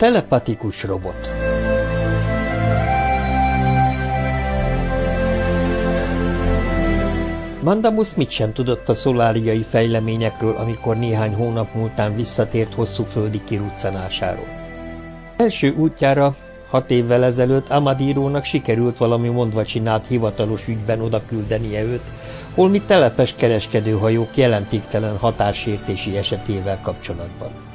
telepatikus robot Mandamus mit sem tudott a szoláriai fejleményekről, amikor néhány hónap múltán visszatért hosszú földi kiruccanásáról. Első útjára hat évvel ezelőtt Amadírónak sikerült valami mondva csinált hivatalos ügyben oda küldenie őt, holmi telepes kereskedőhajók jelentéktelen határsértési esetével kapcsolatban.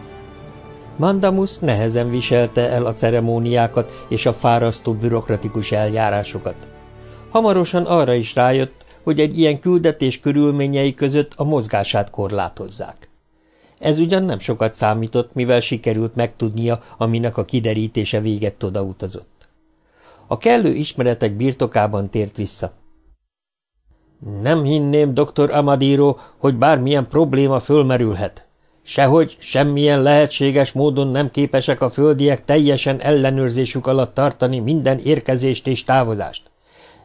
Mandamus nehezen viselte el a ceremóniákat és a fárasztó bürokratikus eljárásokat. Hamarosan arra is rájött, hogy egy ilyen küldetés körülményei között a mozgását korlátozzák. Ez ugyan nem sokat számított, mivel sikerült megtudnia, aminek a kiderítése véget odautazott. A kellő ismeretek birtokában tért vissza. Nem hinném, dr. Amadiro, hogy bármilyen probléma fölmerülhet. Sehogy semmilyen lehetséges módon nem képesek a földiek teljesen ellenőrzésük alatt tartani minden érkezést és távozást.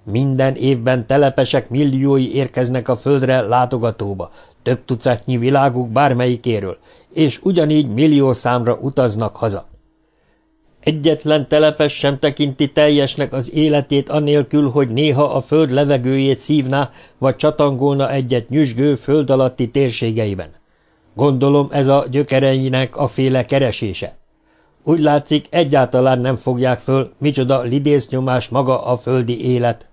Minden évben telepesek milliói érkeznek a földre látogatóba, több tucatnyi világuk bármelyikéről, és ugyanígy millió számra utaznak haza. Egyetlen telepes sem tekinti teljesnek az életét anélkül, hogy néha a föld levegőjét szívná, vagy csatangolna egyet nyüzsgő föld alatti térségeiben. Gondolom ez a gyökereinek a féle keresése. Úgy látszik, egyáltalán nem fogják föl, micsoda lidésznyomás maga a földi élet.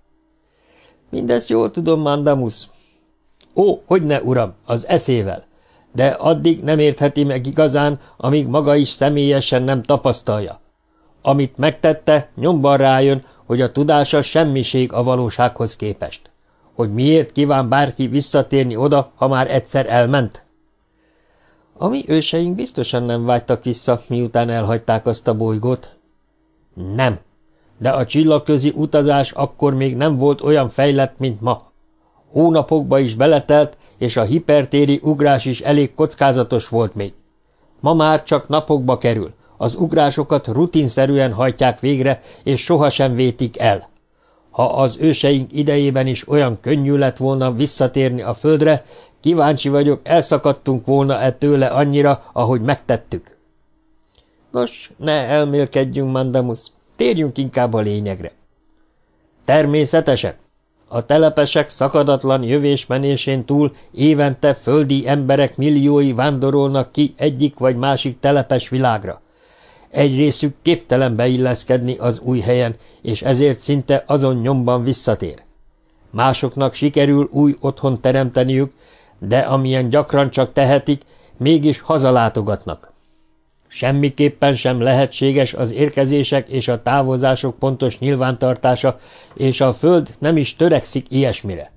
Mindezt jól tudom, Mandamus. Ó, hogy ne, uram, az eszével. De addig nem értheti meg igazán, amíg maga is személyesen nem tapasztalja. Amit megtette, nyomban rájön, hogy a tudása semmiség a valósághoz képest. Hogy miért kíván bárki visszatérni oda, ha már egyszer elment? A mi őseink biztosan nem vágytak vissza, miután elhagyták azt a bolygót. Nem, de a csillagközi utazás akkor még nem volt olyan fejlett, mint ma. Hónapokba is beletelt, és a hipertéri ugrás is elég kockázatos volt még. Ma már csak napokba kerül, az ugrásokat rutinszerűen hajtják végre, és sohasem vétik el. Ha az őseink idejében is olyan könnyű lett volna visszatérni a földre, kíváncsi vagyok, elszakadtunk volna-e tőle annyira, ahogy megtettük. Nos, ne elmélkedjünk, Mandamus, térjünk inkább a lényegre. Természetesen, a telepesek szakadatlan jövésmenésén túl évente földi emberek milliói vándorolnak ki egyik vagy másik telepes világra. Egy részük képtelen beilleszkedni az új helyen, és ezért szinte azon nyomban visszatér. Másoknak sikerül új otthon teremteniük, de amilyen gyakran csak tehetik, mégis hazalátogatnak. Semmiképpen sem lehetséges az érkezések és a távozások pontos nyilvántartása, és a Föld nem is törekszik ilyesmire.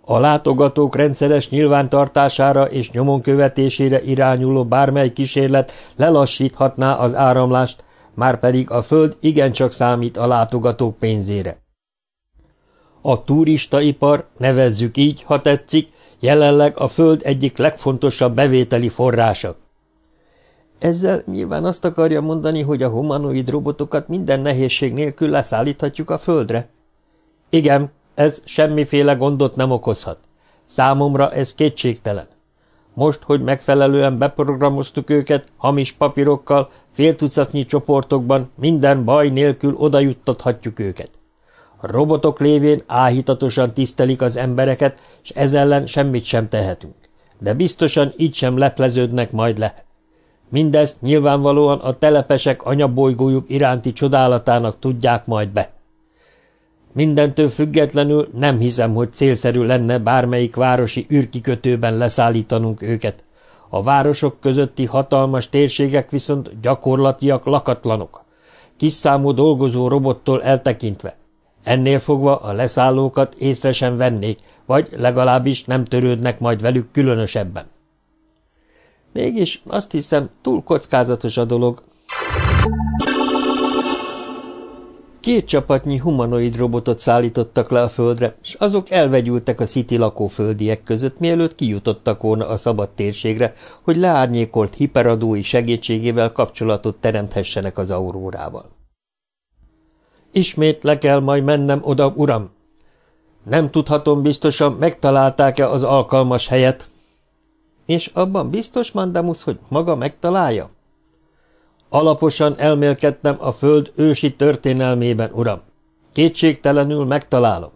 A látogatók rendszeres nyilvántartására és nyomon követésére irányuló bármely kísérlet lelassíthatná az áramlást, már pedig a Föld igencsak számít a látogatók pénzére. A turistaipar, nevezzük így, ha tetszik, jelenleg a Föld egyik legfontosabb bevételi forrása. Ezzel nyilván azt akarja mondani, hogy a humanoid robotokat minden nehézség nélkül leszállíthatjuk a Földre? Igen, ez semmiféle gondot nem okozhat. Számomra ez kétségtelen. Most, hogy megfelelően beprogramoztuk őket, hamis papírokkal, féltucatnyi csoportokban, minden baj nélkül odajuttathatjuk őket. A robotok lévén áhítatosan tisztelik az embereket, és ez ellen semmit sem tehetünk. De biztosan így sem lepleződnek majd le. Mindezt nyilvánvalóan a telepesek anyabolygójuk iránti csodálatának tudják majd be. Mindentől függetlenül nem hiszem, hogy célszerű lenne bármelyik városi űrkikötőben leszállítanunk őket. A városok közötti hatalmas térségek viszont gyakorlatiak lakatlanok. Kis számú dolgozó robottól eltekintve. Ennél fogva a leszállókat észre sem vennék, vagy legalábbis nem törődnek majd velük különösebben. Mégis azt hiszem, túl kockázatos a dolog. Két csapatnyi humanoid robotot szállítottak le a földre, és azok elvegyültek a City lakóföldiek között, mielőtt kijutottak volna a szabad térségre, hogy leárnyékolt hiperadói segítségével kapcsolatot teremthessenek az aurórával. Ismét le kell majd mennem oda, uram. Nem tudhatom biztosan, megtalálták-e az alkalmas helyet. És abban biztos, Mandamus, hogy maga megtalálja? Alaposan elmélkedtem a föld ősi történelmében, uram. Kétségtelenül megtalálom.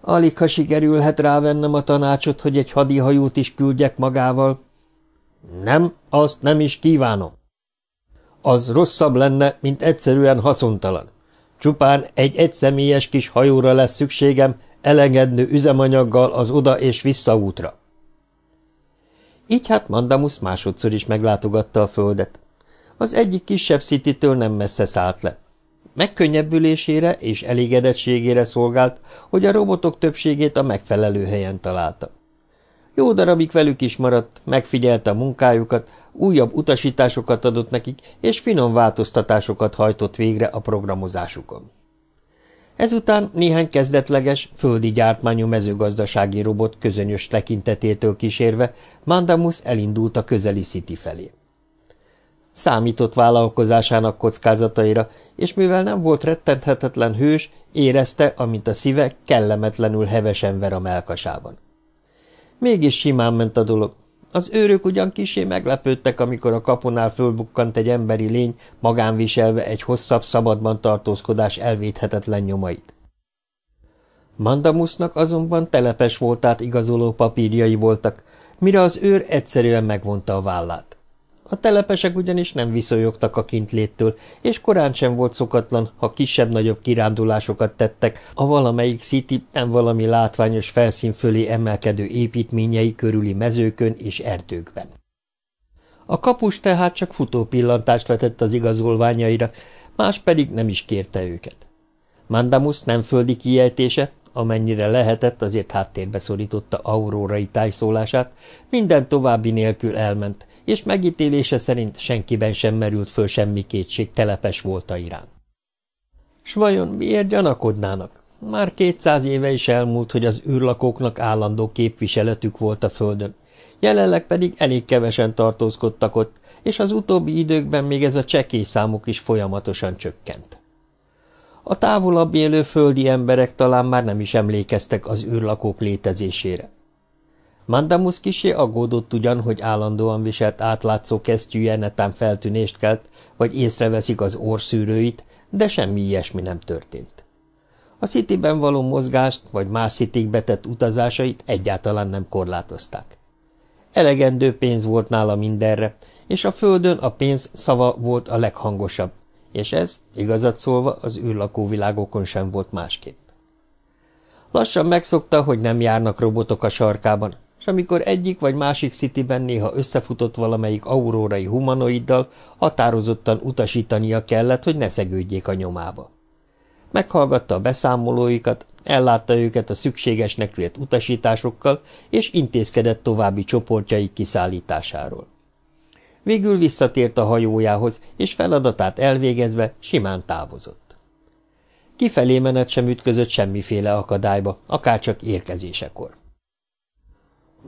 Alig, ha sikerülhet rávennem a tanácsot, hogy egy hadihajót is küldjek magával. Nem, azt nem is kívánom. Az rosszabb lenne, mint egyszerűen haszontalan. Csupán egy egyszemélyes kis hajóra lesz szükségem, elengedő üzemanyaggal az oda- és visszaútra. Így hát Mandamus másodszor is meglátogatta a földet. Az egyik kisebb szititől nem messze szállt le. Megkönnyebbülésére és elégedettségére szolgált, hogy a robotok többségét a megfelelő helyen találta. Jó darabig velük is maradt, megfigyelte a munkájukat, újabb utasításokat adott nekik, és finom változtatásokat hajtott végre a programozásukon. Ezután néhány kezdetleges, földi gyártmányú mezőgazdasági robot közönyös tekintetétől kísérve Mandamus elindult a közeli City felé. Számított vállalkozásának kockázataira, és mivel nem volt rettenthetetlen hős, érezte, amint a szíve kellemetlenül hevesen ver a melkasában. Mégis simán ment a dolog. Az őrök ugyan kisé meglepődtek, amikor a kapunál fölbukkant egy emberi lény, magánviselve egy hosszabb szabadban tartózkodás elvéthetetlen nyomait. Mandamusnak azonban telepes voltát igazoló papírjai voltak, mire az őr egyszerűen megvonta a vállát. A telepesek ugyanis nem viszonyogtak a kintléttől, és korán sem volt szokatlan, ha kisebb-nagyobb kirándulásokat tettek a valamelyik City nem valami látványos felszín fölé emelkedő építményei körüli mezőkön és erdőkben. A kapus tehát csak futó pillantást vetett az igazolványaira, más pedig nem is kérte őket. Mandamus nem földi kiejtése, amennyire lehetett, azért háttérbe szorította aurórai tájszólását, minden további nélkül elment, és megítélése szerint senkiben sem merült föl semmi kétség telepes volta iránt. S vajon miért gyanakodnának? Már kétszáz éve is elmúlt, hogy az űrlakóknak állandó képviseletük volt a Földön, jelenleg pedig elég kevesen tartózkodtak ott, és az utóbbi időkben még ez a csekély számuk is folyamatosan csökkent. A távolabb élő földi emberek talán már nem is emlékeztek az űrlakók létezésére. Mandamus kisé aggódott ugyan, hogy állandóan viselt átlátszó kesztyűje netán feltűnést kelt, vagy észreveszik az orszűrőit, de semmi ilyesmi nem történt. A Cityben való mozgást, vagy más citikbe tett utazásait egyáltalán nem korlátozták. Elegendő pénz volt nála mindenre, és a földön a pénz szava volt a leghangosabb, és ez, igazat szólva, az űrlakóvilágokon sem volt másképp. Lassan megszokta, hogy nem járnak robotok a sarkában, és amikor egyik vagy másik cityben néha összefutott valamelyik aurórai humanoiddal, határozottan utasítania kellett, hogy ne szegődjék a nyomába. Meghallgatta a beszámolóikat, ellátta őket a szükségesnek vélt utasításokkal, és intézkedett további csoportjai kiszállításáról. Végül visszatért a hajójához, és feladatát elvégezve simán távozott. Kifelé menet sem ütközött semmiféle akadályba, akárcsak érkezésekor.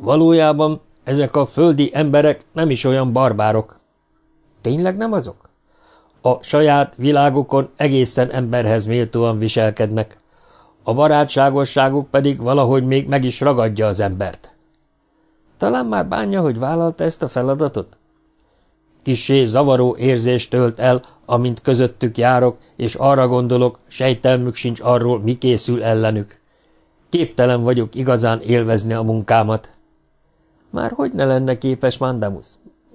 Valójában ezek a földi emberek nem is olyan barbárok. Tényleg nem azok? A saját világukon egészen emberhez méltóan viselkednek. A barátságosságuk pedig valahogy még meg is ragadja az embert. Talán már bánja, hogy vállalta ezt a feladatot? Kissé zavaró érzést tölt el, amint közöttük járok, és arra gondolok, sejtelmük sincs arról, mi készül ellenük. Képtelen vagyok igazán élvezni a munkámat. Már hogy ne lenne képes Mandamus?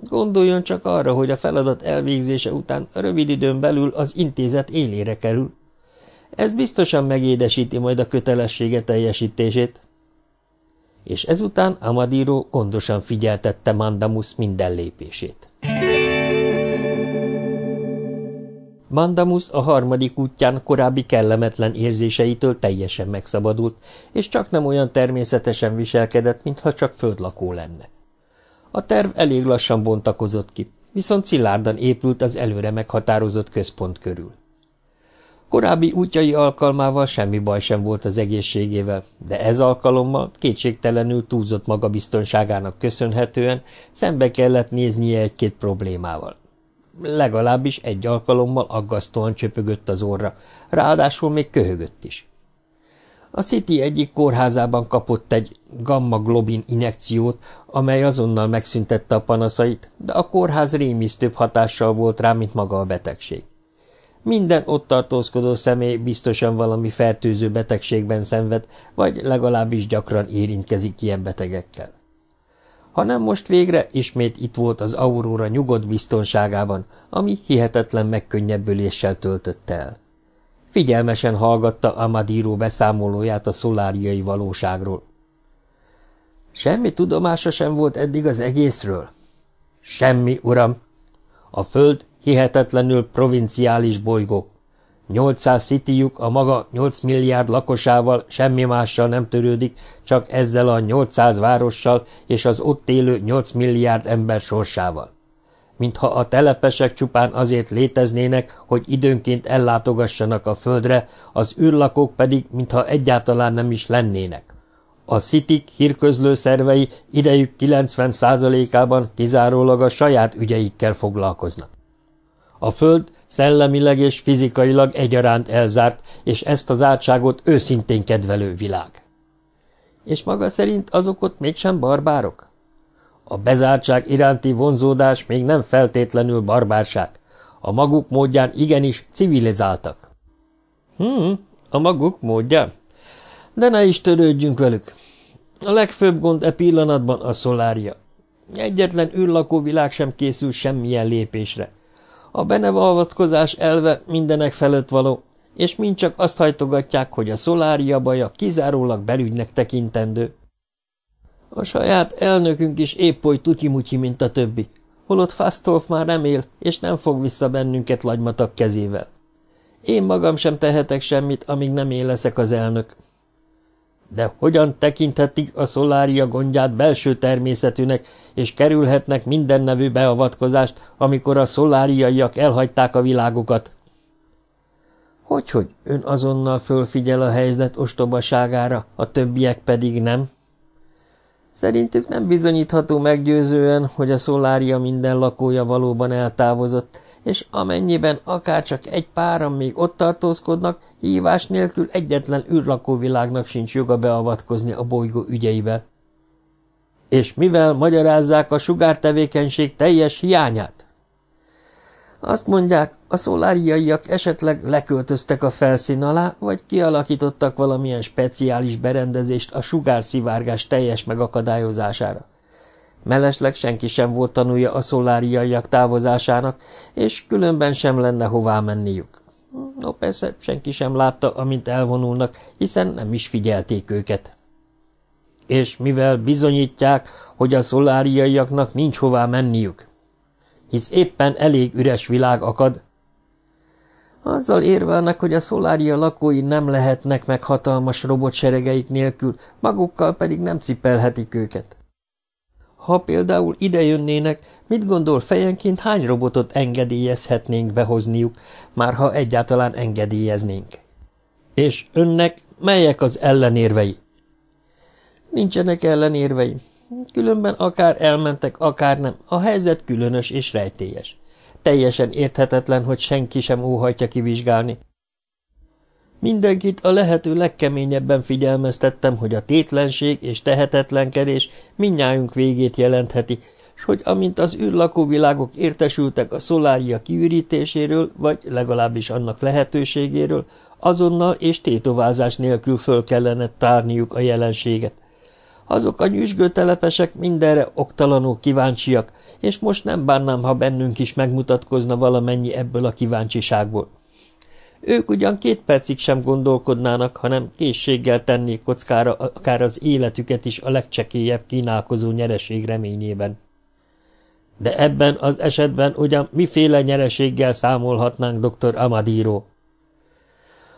Gondoljon csak arra, hogy a feladat elvégzése után rövid időn belül az intézet élére kerül. Ez biztosan megédesíti majd a kötelessége teljesítését. És ezután Amadiro gondosan figyeltette Mandamus minden lépését. Mandamus a harmadik útján korábbi kellemetlen érzéseitől teljesen megszabadult, és csak nem olyan természetesen viselkedett, mintha csak földlakó lenne. A terv elég lassan bontakozott ki, viszont szilárdan épült az előre meghatározott központ körül. Korábbi útjai alkalmával semmi baj sem volt az egészségével, de ez alkalommal kétségtelenül túlzott magabiztonságának köszönhetően szembe kellett néznie egy-két problémával. Legalábbis egy alkalommal aggasztóan csöpögött az orra, ráadásul még köhögött is. A City egyik kórházában kapott egy gamma-globin injekciót, amely azonnal megszüntette a panaszait, de a kórház rémisztőbb hatással volt rá, mint maga a betegség. Minden ott tartózkodó személy biztosan valami fertőző betegségben szenved, vagy legalábbis gyakran érintkezik ilyen betegekkel. Hanem most végre ismét itt volt az Aurora nyugodt biztonságában, ami hihetetlen megkönnyebbüléssel töltötte el. Figyelmesen hallgatta Amadíró beszámolóját a szoláriai valóságról. Semmi tudomása sem volt eddig az egészről? Semmi, uram. A föld hihetetlenül provinciális bolygó. 800 cityjuk a maga 8 milliárd lakosával semmi mással nem törődik, csak ezzel a 800 várossal és az ott élő 8 milliárd ember sorsával. Mintha a telepesek csupán azért léteznének, hogy időnként ellátogassanak a földre, az űrlakók pedig mintha egyáltalán nem is lennének. A szitik hírközlő szervei idejük 90%-ában kizárólag a saját ügyeikkel foglalkoznak. A föld szellemileg és fizikailag egyaránt elzárt, és ezt az zártságot őszintén kedvelő világ. És maga szerint azok ott mégsem barbárok? A bezártság iránti vonzódás még nem feltétlenül barbárság. A maguk módján igenis civilizáltak. Hmm, a maguk módján? De ne is törődjünk velük. A legfőbb gond e pillanatban a szolária. Egyetlen űrlakó világ sem készül semmilyen lépésre. A benevalvatkozás elve mindenek felett való, és mind csak azt hajtogatják, hogy a szolária baja kizárólag belügynek tekintendő. A saját elnökünk is épp oly tutyimutyi, mint a többi, holott Fastolf már nem él, és nem fog vissza bennünket lagymatak kezével. Én magam sem tehetek semmit, amíg nem én leszek az elnök. De hogyan tekinthetik a szolária gondját belső természetűnek, és kerülhetnek minden nevű beavatkozást, amikor a szoláriaiak elhagyták a világokat? Hogyhogy ön azonnal fölfigyel a helyzet ostobaságára, a többiek pedig nem? Szerintük nem bizonyítható meggyőzően, hogy a szolária minden lakója valóban eltávozott, és amennyiben akárcsak egy páran még ott tartózkodnak, hívás nélkül egyetlen űrlakóvilágnak sincs joga beavatkozni a bolygó ügyeibe. És mivel magyarázzák a sugártevékenység teljes hiányát? Azt mondják, a szoláriaiak esetleg leköltöztek a felszín alá, vagy kialakítottak valamilyen speciális berendezést a sugárszivárgás teljes megakadályozására. Mellesleg senki sem volt tanulja a szoláriaiak távozásának, és különben sem lenne hová menniük. No persze, senki sem látta, amint elvonulnak, hiszen nem is figyelték őket. És mivel bizonyítják, hogy a szoláriaiaknak nincs hová menniük, hisz éppen elég üres világ akad, azzal érvelnek, hogy a szolária lakói nem lehetnek meg hatalmas robotseregeik nélkül, magukkal pedig nem cipelhetik őket. Ha például idejönnének, mit gondol fejenként hány robotot engedélyezhetnénk behozniuk, már ha egyáltalán engedélyeznénk? És önnek melyek az ellenérvei? Nincsenek ellenérvei. Különben akár elmentek, akár nem. A helyzet különös és rejtélyes. Teljesen érthetetlen, hogy senki sem óhajtja kivizsgálni. Mindenkit a lehető legkeményebben figyelmeztettem, hogy a tétlenség és tehetetlenkedés mindnyájunk végét jelentheti, s hogy amint az űrlakóvilágok értesültek a szolária kiürítéséről, vagy legalábbis annak lehetőségéről, azonnal és tétovázás nélkül föl kellene tárniuk a jelenséget. Azok a nyüzsgő telepesek mindenre oktalanul kíváncsiak, és most nem bánnám, ha bennünk is megmutatkozna valamennyi ebből a kíváncsiságból. Ők ugyan két percig sem gondolkodnának, hanem készséggel tennék kockára akár az életüket is a legcsekélyebb kínálkozó nyereség reményében. De ebben az esetben ugyan miféle nyereséggel számolhatnánk, dr. Amadiro?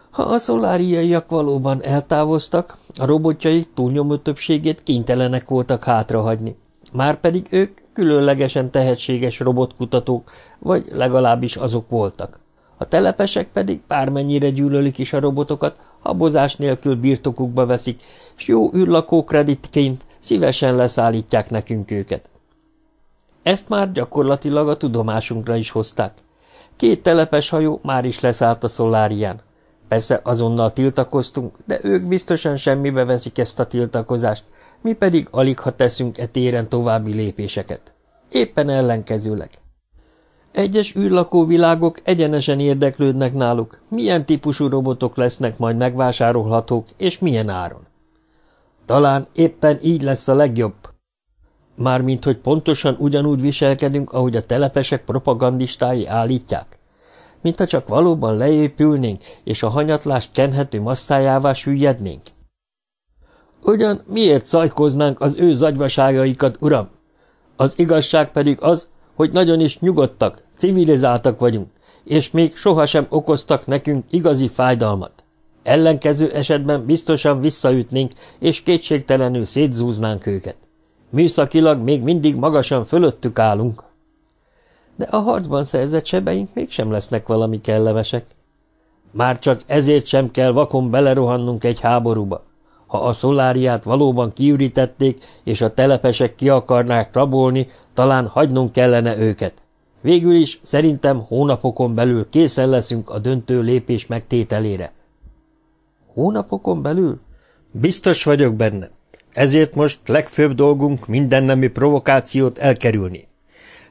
Ha a szoláriaiak valóban eltávoztak, a robotjaik túlnyomó többségét kénytelenek voltak hátrahagyni. Márpedig ők különlegesen tehetséges robotkutatók, vagy legalábbis azok voltak. A telepesek pedig bármennyire gyűlölik is a robotokat, habozás nélkül birtokukba veszik, s jó űrlakó kreditként szívesen leszállítják nekünk őket. Ezt már gyakorlatilag a tudomásunkra is hozták. Két telepes hajó már is leszállt a szolárián. Persze azonnal tiltakoztunk, de ők biztosan semmibe veszik ezt a tiltakozást, mi pedig alig ha teszünk e téren további lépéseket. Éppen ellenkezőleg. Egyes űrlakó világok egyenesen érdeklődnek náluk, milyen típusú robotok lesznek majd megvásárolhatók, és milyen áron. Talán éppen így lesz a legjobb. Mármint, hogy pontosan ugyanúgy viselkedünk, ahogy a telepesek propagandistái állítják. Mint ha csak valóban leépülnénk, és a hanyatlást kenhető masszájává süllyednénk. Ugyan miért szajkoznánk az ő zagyvaságaikat, uram? Az igazság pedig az, hogy nagyon is nyugodtak, civilizáltak vagyunk, és még sohasem okoztak nekünk igazi fájdalmat. Ellenkező esetben biztosan visszaütnénk, és kétségtelenül szétzúznánk őket. Műszakilag még mindig magasan fölöttük állunk. De a harcban szerzett sebeink mégsem lesznek valami kellemesek. Már csak ezért sem kell vakon belerohannunk egy háborúba. Ha a szoláriát valóban kiürítették, és a telepesek ki akarnák rabolni, talán hagynunk kellene őket. Végül is szerintem hónapokon belül készen leszünk a döntő lépés megtételére. Hónapokon belül? Biztos vagyok benne. Ezért most legfőbb dolgunk minden nemű provokációt elkerülni.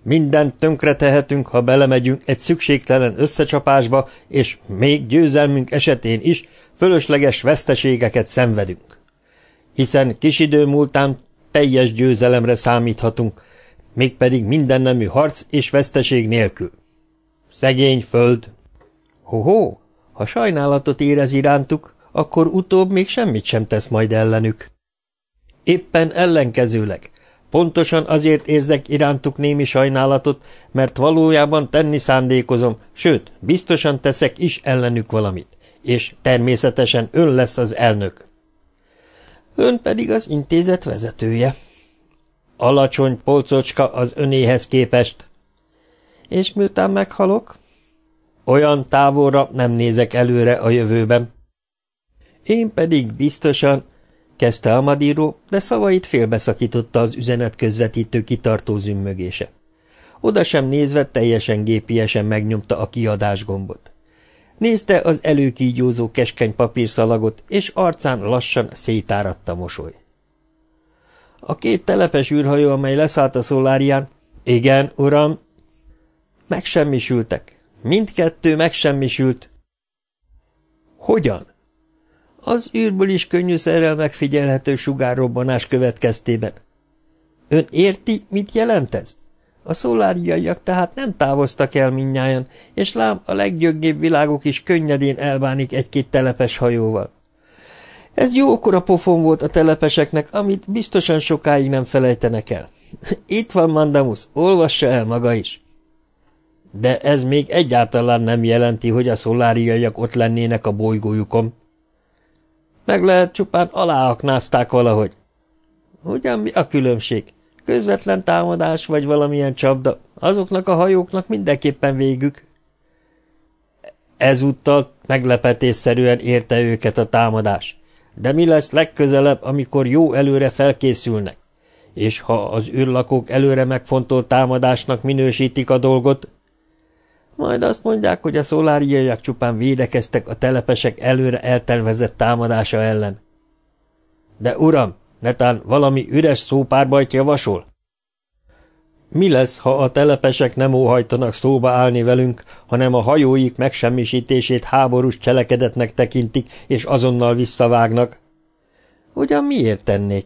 Mindent tönkretehetünk, ha belemegyünk egy szükségtelen összecsapásba, és még győzelmünk esetén is fölösleges veszteségeket szenvedünk. Hiszen kis idő múltán teljes győzelemre számíthatunk, mégpedig mindennemű harc és veszteség nélkül. Szegény föld! Ho-ho, ha sajnálatot érez irántuk, akkor utóbb még semmit sem tesz majd ellenük. Éppen ellenkezőleg, pontosan azért érzek irántuk némi sajnálatot, mert valójában tenni szándékozom, sőt, biztosan teszek is ellenük valamit, és természetesen ön lesz az elnök. Ön pedig az intézet vezetője. Alacsony polcocska az önéhez képest. És miután meghalok? Olyan távolra nem nézek előre a jövőben. Én pedig biztosan, kezdte Amadíró, de szavait félbeszakította az üzenet közvetítő kitartó zümmögése. Oda sem nézve teljesen gépiesen megnyomta a kiadás gombot. Nézte az előkígyózó keskeny papírszalagot, és arcán lassan szétáradta mosoly. A két telepes űrhajó, amely leszállt a szolárián, igen, uram, megsemmisültek. Mindkettő megsemmisült. Hogyan? Az űrből is könnyűszerrel megfigyelhető sugárrobbanás következtében. Ön érti, mit jelent ez? A szoláriaiak tehát nem távoztak el minnyáján, és lám a leggyöggébb világok is könnyedén elbánik egy-két telepes hajóval. Ez jókora pofon volt a telepeseknek, amit biztosan sokáig nem felejtenek el. Itt van Mandamus, olvassa el maga is. De ez még egyáltalán nem jelenti, hogy a szoláriaiak ott lennének a bolygójukon. Meg lehet csupán aláaknázták valahogy. Ugyan mi a különbség? Közvetlen támadás vagy valamilyen csapda, azoknak a hajóknak mindenképpen végük. Ezúttal meglepetésszerűen érte őket a támadás. De mi lesz legközelebb, amikor jó előre felkészülnek? És ha az űrlakók előre megfontolt támadásnak minősítik a dolgot, majd azt mondják, hogy a szoláriaiak csupán védekeztek a telepesek előre eltervezett támadása ellen. De uram, netán valami üres szópárbajt javasol? Mi lesz, ha a telepesek nem óhajtanak szóba állni velünk, hanem a hajóik megsemmisítését háborús cselekedetnek tekintik, és azonnal visszavágnak? Ugyan miért tennék?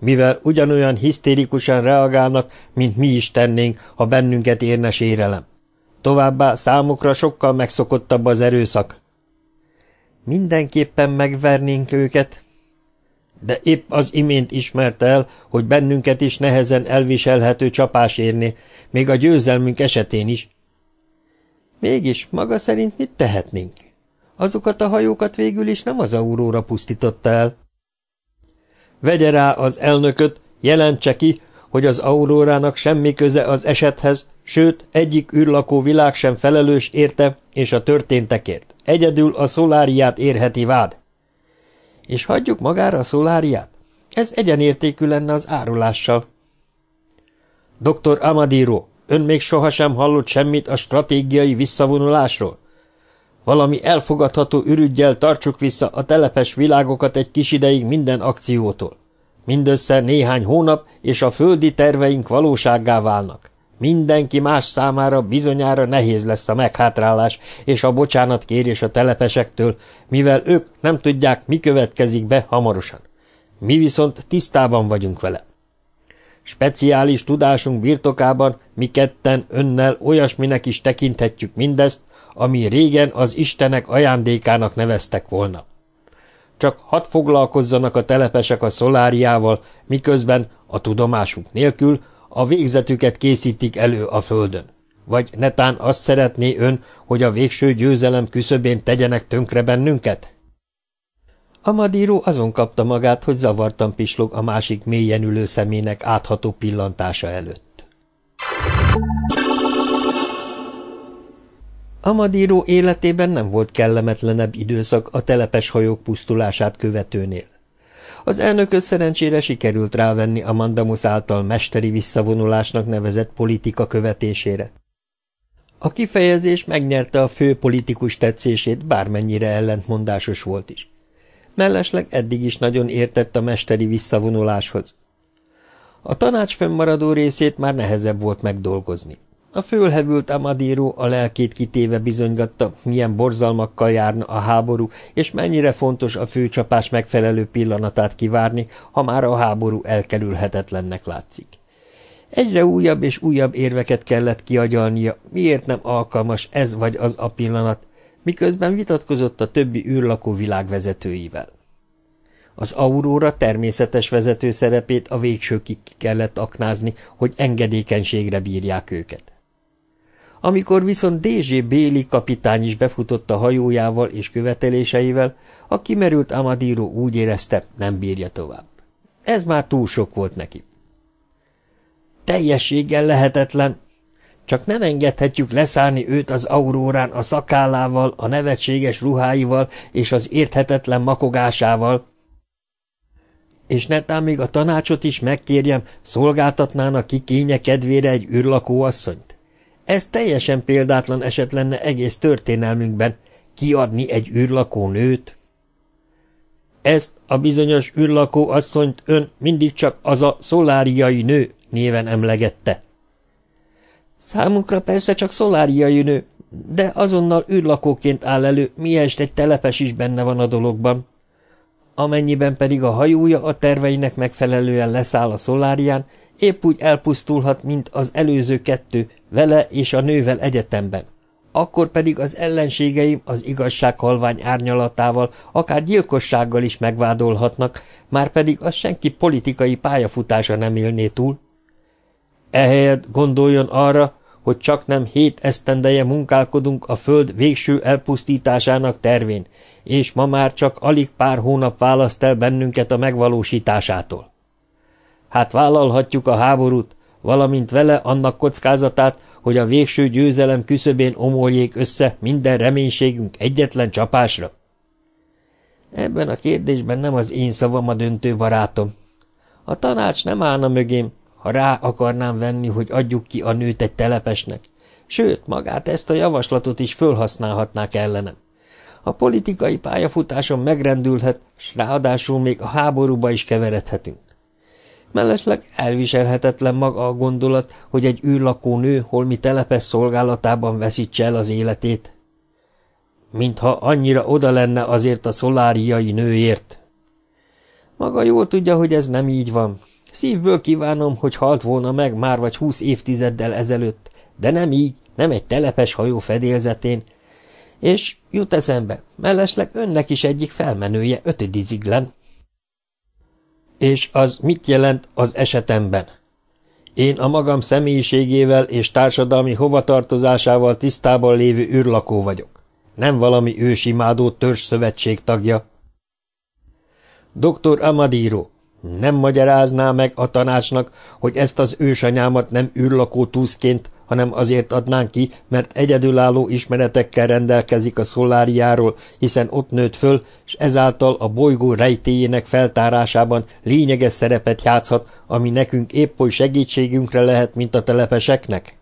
Mivel ugyanolyan hisztérikusan reagálnak, mint mi is tennénk, ha bennünket érne sérelem. Továbbá számukra sokkal megszokottabb az erőszak. Mindenképpen megvernénk őket, de épp az imént ismerte el, hogy bennünket is nehezen elviselhető csapás érni, még a győzelmünk esetén is. Mégis maga szerint mit tehetnénk? Azokat a hajókat végül is nem az auróra pusztította el. Vegye rá az elnököt, jelentse ki, hogy az aurórának semmi köze az esethez, sőt, egyik űrlakó világ sem felelős érte és a történtekért. Egyedül a szoláriát érheti vád. És hagyjuk magára a szoláriát? Ez egyenértékű lenne az árulással. Dr. Amadiro, ön még sohasem hallott semmit a stratégiai visszavonulásról? Valami elfogadható ürügyjel tartsuk vissza a telepes világokat egy kis ideig minden akciótól. Mindössze néhány hónap, és a földi terveink valósággá válnak. Mindenki más számára bizonyára nehéz lesz a meghátrálás és a bocsánat kérés a telepesektől, mivel ők nem tudják, mi következik be hamarosan. Mi viszont tisztában vagyunk vele. Speciális tudásunk birtokában mi ketten önnel olyasminek is tekinthetjük mindezt, ami régen az Istenek ajándékának neveztek volna. Csak hadd foglalkozzanak a telepesek a szoláriával, miközben, a tudomásuk nélkül, a végzetüket készítik elő a földön. Vagy netán azt szeretné ön, hogy a végső győzelem küszöbén tegyenek tönkre bennünket? Amadíró azon kapta magát, hogy zavartan pislog a másik mélyen ülő szemének átható pillantása előtt. Amadíró életében nem volt kellemetlenebb időszak a telepes hajók pusztulását követőnél. Az elnököt szerencsére sikerült rávenni a Mandamus által mesteri visszavonulásnak nevezett politika követésére. A kifejezés megnyerte a fő politikus tetszését, bármennyire ellentmondásos volt is. Mellesleg eddig is nagyon értett a mesteri visszavonuláshoz. A tanács fönnmaradó részét már nehezebb volt megdolgozni. A fölhevült Amadíró a lelkét kitéve bizonygatta, milyen borzalmakkal járna a háború, és mennyire fontos a főcsapás megfelelő pillanatát kivárni, ha már a háború elkerülhetetlennek látszik. Egyre újabb és újabb érveket kellett kiagyalnia, miért nem alkalmas ez vagy az a pillanat, miközben vitatkozott a többi űrlakó világ vezetőivel. Az Aurora természetes vezető szerepét a végsőkig kellett aknázni, hogy engedékenységre bírják őket. Amikor viszont D.G. Béli kapitány is befutott a hajójával és követeléseivel, a kimerült Amadiro úgy érezte, nem bírja tovább. Ez már túl sok volt neki. Teljességgel lehetetlen, csak nem engedhetjük leszállni őt az aurórán a szakállával, a nevetséges ruháival és az érthetetlen makogásával. És netán még a tanácsot is megkérjem, szolgáltatnának ki kénye kedvére egy űrlakóasszonyt? Ez teljesen példátlan eset lenne egész történelmünkben, kiadni egy űrlakó nőt. Ezt a bizonyos űrlakó asszonyt ön mindig csak az a szoláriai nő néven emlegette. Számunkra persze csak szoláriai nő, de azonnal űrlakóként áll elő, miest egy telepes is benne van a dologban. Amennyiben pedig a hajója a terveinek megfelelően leszáll a szolárián, épp úgy elpusztulhat, mint az előző kettő, vele és a nővel egyetemben. Akkor pedig az ellenségeim az igazság halvány árnyalatával, akár gyilkossággal is megvádolhatnak, már pedig az senki politikai pályafutása nem élné túl. Ehelyett gondoljon arra, hogy csak nem hét esztendeje munkálkodunk a föld végső elpusztításának tervén, és ma már csak alig pár hónap választ el bennünket a megvalósításától. Hát vállalhatjuk a háborút, valamint vele annak kockázatát, hogy a végső győzelem küszöbén omoljék össze minden reménységünk egyetlen csapásra? Ebben a kérdésben nem az én szavam a döntő barátom. A tanács nem állna mögém, ha rá akarnám venni, hogy adjuk ki a nőt egy telepesnek. Sőt, magát ezt a javaslatot is fölhasználhatnák ellenem. A politikai pályafutáson megrendülhet, s ráadásul még a háborúba is keveredhetünk. Mellesleg elviselhetetlen maga a gondolat, hogy egy űrlakó nő holmi telepes szolgálatában veszítse el az életét. Mintha annyira oda lenne azért a szoláriai nőért. Maga jól tudja, hogy ez nem így van. Szívből kívánom, hogy halt volna meg már vagy húsz évtizeddel ezelőtt, de nem így, nem egy telepes hajó fedélzetén. És jut eszembe, mellesleg önnek is egyik felmenője ötödiziglen. És az mit jelent az esetemben? Én a magam személyiségével és társadalmi hovatartozásával tisztában lévő űrlakó vagyok. Nem valami ősimádó törzszövetség tagja. Dr. Amadiro, nem magyarázná meg a tanácsnak, hogy ezt az ősanyámat nem űrlakó túszként, hanem azért adnánk ki, mert egyedülálló ismeretekkel rendelkezik a szoláriáról, hiszen ott nőtt föl, és ezáltal a bolygó rejtéjének feltárásában lényeges szerepet játszhat, ami nekünk épp oly segítségünkre lehet, mint a telepeseknek?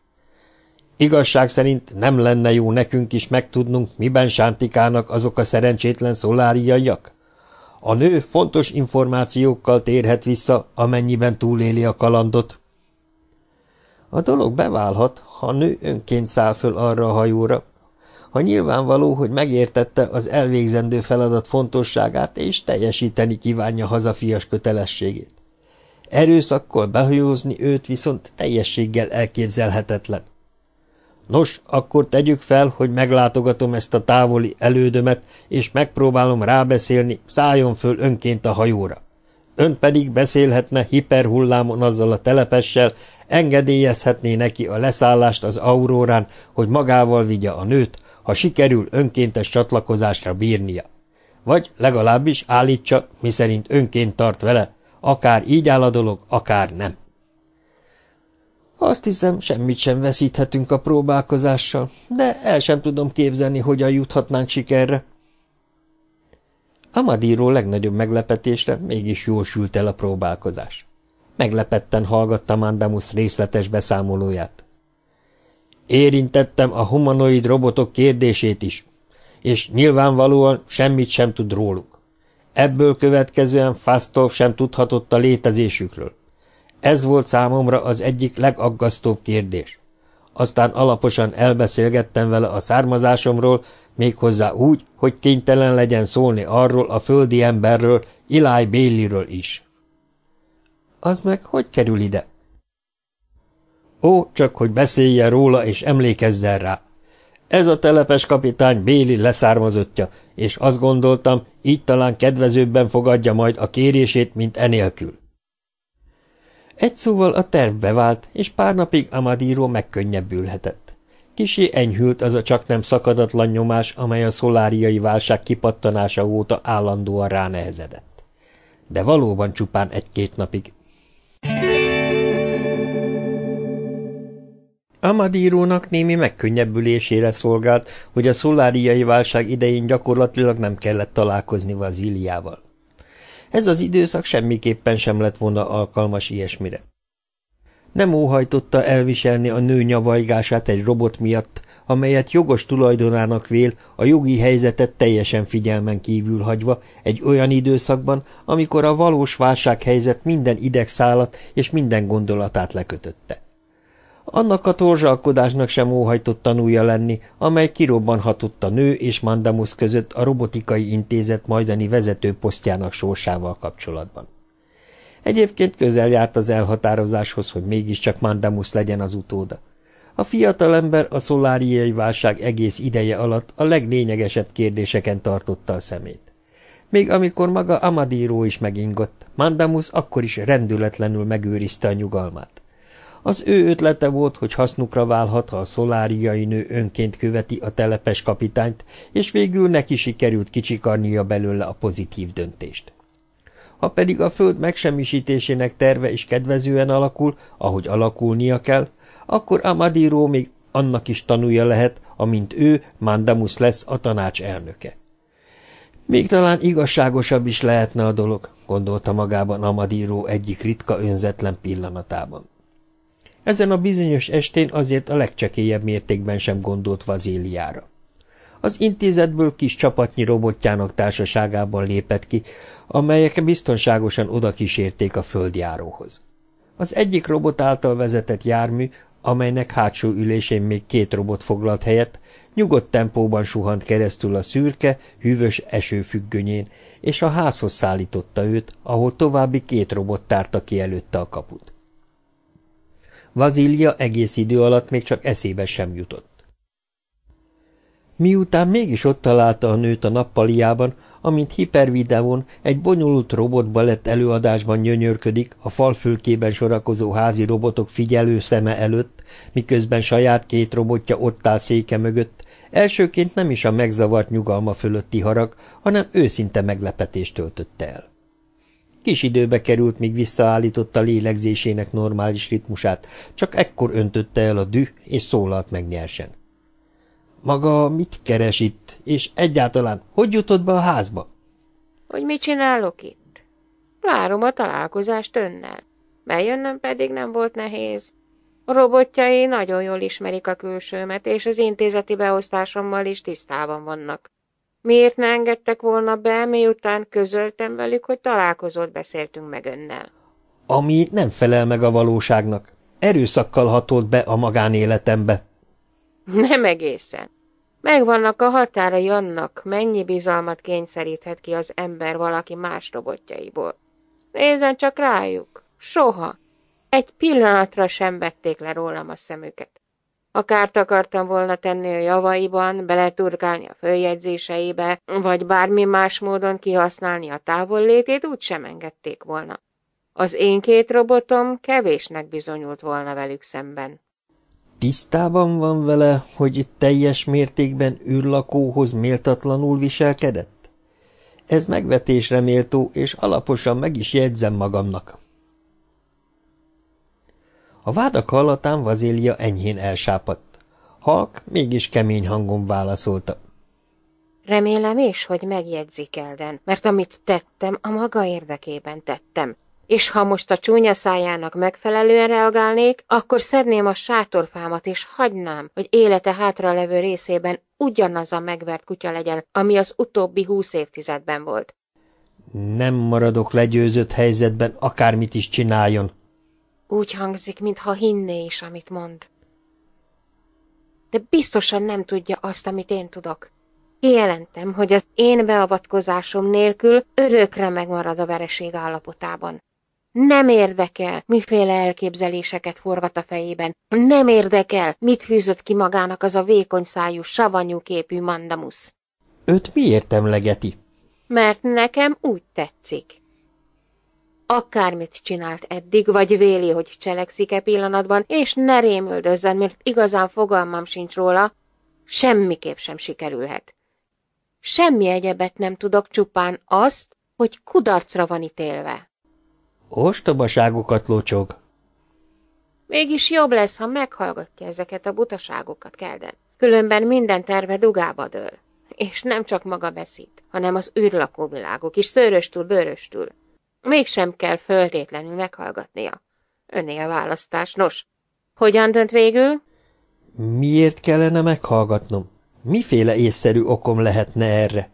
Igazság szerint nem lenne jó nekünk is megtudnunk, miben sántikálnak azok a szerencsétlen szoláriaiak? A nő fontos információkkal térhet vissza, amennyiben túléli a kalandot. A dolog beválhat, ha a nő önként száll föl arra a hajóra, ha nyilvánvaló, hogy megértette az elvégzendő feladat fontosságát, és teljesíteni kívánja hazafias kötelességét. Erőszakkal behajózni őt viszont teljességgel elképzelhetetlen. Nos, akkor tegyük fel, hogy meglátogatom ezt a távoli elődömet, és megpróbálom rábeszélni, szálljon föl önként a hajóra. Ön pedig beszélhetne hiperhullámon azzal a telepessel, engedélyezhetné neki a leszállást az aurórán, hogy magával vigye a nőt, ha sikerül önkéntes csatlakozásra bírnia. Vagy legalábbis állítsa, miszerint önként tart vele, akár így áll a dolog, akár nem. Azt hiszem, semmit sem veszíthetünk a próbálkozással, de el sem tudom képzelni, hogyan juthatnánk sikerre. Amadíró legnagyobb meglepetésre mégis jól sült el a próbálkozás. Meglepetten hallgatta Mandamus részletes beszámolóját. Érintettem a humanoid robotok kérdését is, és nyilvánvalóan semmit sem tud róluk. Ebből következően Fastov sem tudhatott a létezésükről. Ez volt számomra az egyik legaggasztóbb kérdés. Aztán alaposan elbeszélgettem vele a származásomról, méghozzá úgy, hogy kénytelen legyen szólni arról a földi emberről, Eli Baileyről is. Az meg hogy kerül ide? Ó, csak hogy beszéljen róla és emlékezzen rá. Ez a telepes kapitány Béli leszármazottja, és azt gondoltam, így talán kedvezőbben fogadja majd a kérését, mint enélkül. Egy szóval a terv bevált, és pár napig Amadíró megkönnyebbülhetett. Kisé enyhült az a csak nem szakadatlan nyomás, amely a szoláriai válság kipattanása óta állandóan ránehezedett. De valóban csupán egy-két napig. Amadírónak némi megkönnyebbülésére szolgált, hogy a szoláriai válság idején gyakorlatilag nem kellett találkozni Vazíliával. Ez az időszak semmiképpen sem lett volna alkalmas ilyesmire. Nem óhajtotta elviselni a nő nyavajgását egy robot miatt, amelyet jogos tulajdonának vél, a jogi helyzetet teljesen figyelmen kívül hagyva egy olyan időszakban, amikor a valós válsághelyzet minden idegszálat és minden gondolatát lekötötte. Annak a torzsalkodásnak sem óhajtott tanulja lenni, amely kirobbanhatott a nő és Mandamus között a robotikai intézet majdani vezetőposztjának sorsával kapcsolatban. Egyébként közel járt az elhatározáshoz, hogy mégiscsak Mandamus legyen az utóda. A fiatalember a szoláriai válság egész ideje alatt a leglényegesebb kérdéseken tartotta a szemét. Még amikor maga Amadíró is megingott, Mandamus akkor is rendületlenül megőrizte a nyugalmát. Az ő ötlete volt, hogy hasznukra válhat, ha a szoláriai nő önként követi a telepes kapitányt, és végül neki sikerült kicsikarnia belőle a pozitív döntést. Ha pedig a föld megsemmisítésének terve is kedvezően alakul, ahogy alakulnia kell, akkor Amadíró még annak is tanulja lehet, amint ő Mandamus lesz a tanács elnöke. Még talán igazságosabb is lehetne a dolog, gondolta magában Amadíró egyik ritka önzetlen pillanatában. Ezen a bizonyos estén azért a legcsekélyebb mértékben sem gondolt Vazéliára. Az intézetből kis csapatnyi robotjának társaságában lépett ki, amelyek biztonságosan oda kísérték a földjáróhoz. Az egyik robot által vezetett jármű, amelynek hátsó ülésén még két robot foglalt helyet, nyugodt tempóban suhant keresztül a szürke, hűvös esőfüggönyén, és a házhoz szállította őt, ahol további két robot tárta ki előtte a kaput. Vazília egész idő alatt még csak eszébe sem jutott. Miután mégis ott találta a nőt a nappaliában, amint hipervideón egy bonyolult robotbalett előadásban nyönyörködik a falfülkében sorakozó házi robotok figyelő szeme előtt, miközben saját két robotja ott áll széke mögött, elsőként nem is a megzavart nyugalma fölötti harag, hanem őszinte meglepetést töltötte el. Kis időbe került, míg visszaállította lélegzésének normális ritmusát, csak ekkor öntötte el a düh, és szólalt meg nyersen. Maga mit keres itt, és egyáltalán hogy jutott be a házba? Hogy mit csinálok itt? Várom a találkozást önnel. Bejönnöm pedig nem volt nehéz. A robotjai nagyon jól ismerik a külsőmet, és az intézeti beosztásommal is tisztában vannak. Miért ne engedtek volna be, miután közöltem velük, hogy találkozót beszéltünk meg önnel? Ami nem felel meg a valóságnak. Erőszakkal hatolt be a magánéletembe. Nem egészen. Megvannak a határai annak, mennyi bizalmat kényszeríthet ki az ember valaki más robotjaiból. Nézzen csak rájuk. Soha. Egy pillanatra sem vették le rólam a szemüket. Ha kárt akartam volna tenni a javaiban, beleturkálni a följegyzéseibe, vagy bármi más módon kihasználni a távollétét, úgy sem engedték volna. Az én két robotom kevésnek bizonyult volna velük szemben. Tisztában van vele, hogy teljes mértékben űrlakóhoz méltatlanul viselkedett? Ez megvetésre méltó, és alaposan meg is jegyzem magamnak. A vádak hallatán Vazélia enyhén elsápadt. Halk mégis kemény hangon válaszolta. Remélem is, hogy megjegyzik Elden, mert amit tettem, a maga érdekében tettem, és ha most a csúnya szájának megfelelően reagálnék, akkor szedném a sátorfámat, és hagynám, hogy élete hátra levő részében ugyanaz a megvert kutya legyen, ami az utóbbi húsz évtizedben volt. Nem maradok legyőzött helyzetben, akármit is csináljon. Úgy hangzik, mintha hinné is, amit mond. De biztosan nem tudja azt, amit én tudok. Kijelentem, hogy az én beavatkozásom nélkül örökre megmarad a vereség állapotában. Nem érdekel, miféle elképzeléseket forgat a fejében. Nem érdekel, mit fűzött ki magának az a vékony szájú, savanyú képű mandamus. Őt miért emlegeti? Mert nekem úgy tetszik. Akármit csinált eddig, vagy véli, hogy cselekszik-e pillanatban, és ne rémüldözzön, mert igazán fogalmam sincs róla, semmiképp sem sikerülhet. Semmi egyebet nem tudok csupán azt, hogy kudarcra van ítélve. Ostobaságokat locsog. Mégis jobb lesz, ha meghallgatja ezeket a butaságokat, Kelden. Különben minden terve dugába dől. És nem csak maga beszít, hanem az űrlakóvilágok is szőröstül, bőröstül. Mégsem kell föltétlenül meghallgatnia. Öné a választás. Nos, hogyan dönt végül? Miért kellene meghallgatnom? Miféle észszerű okom lehetne erre?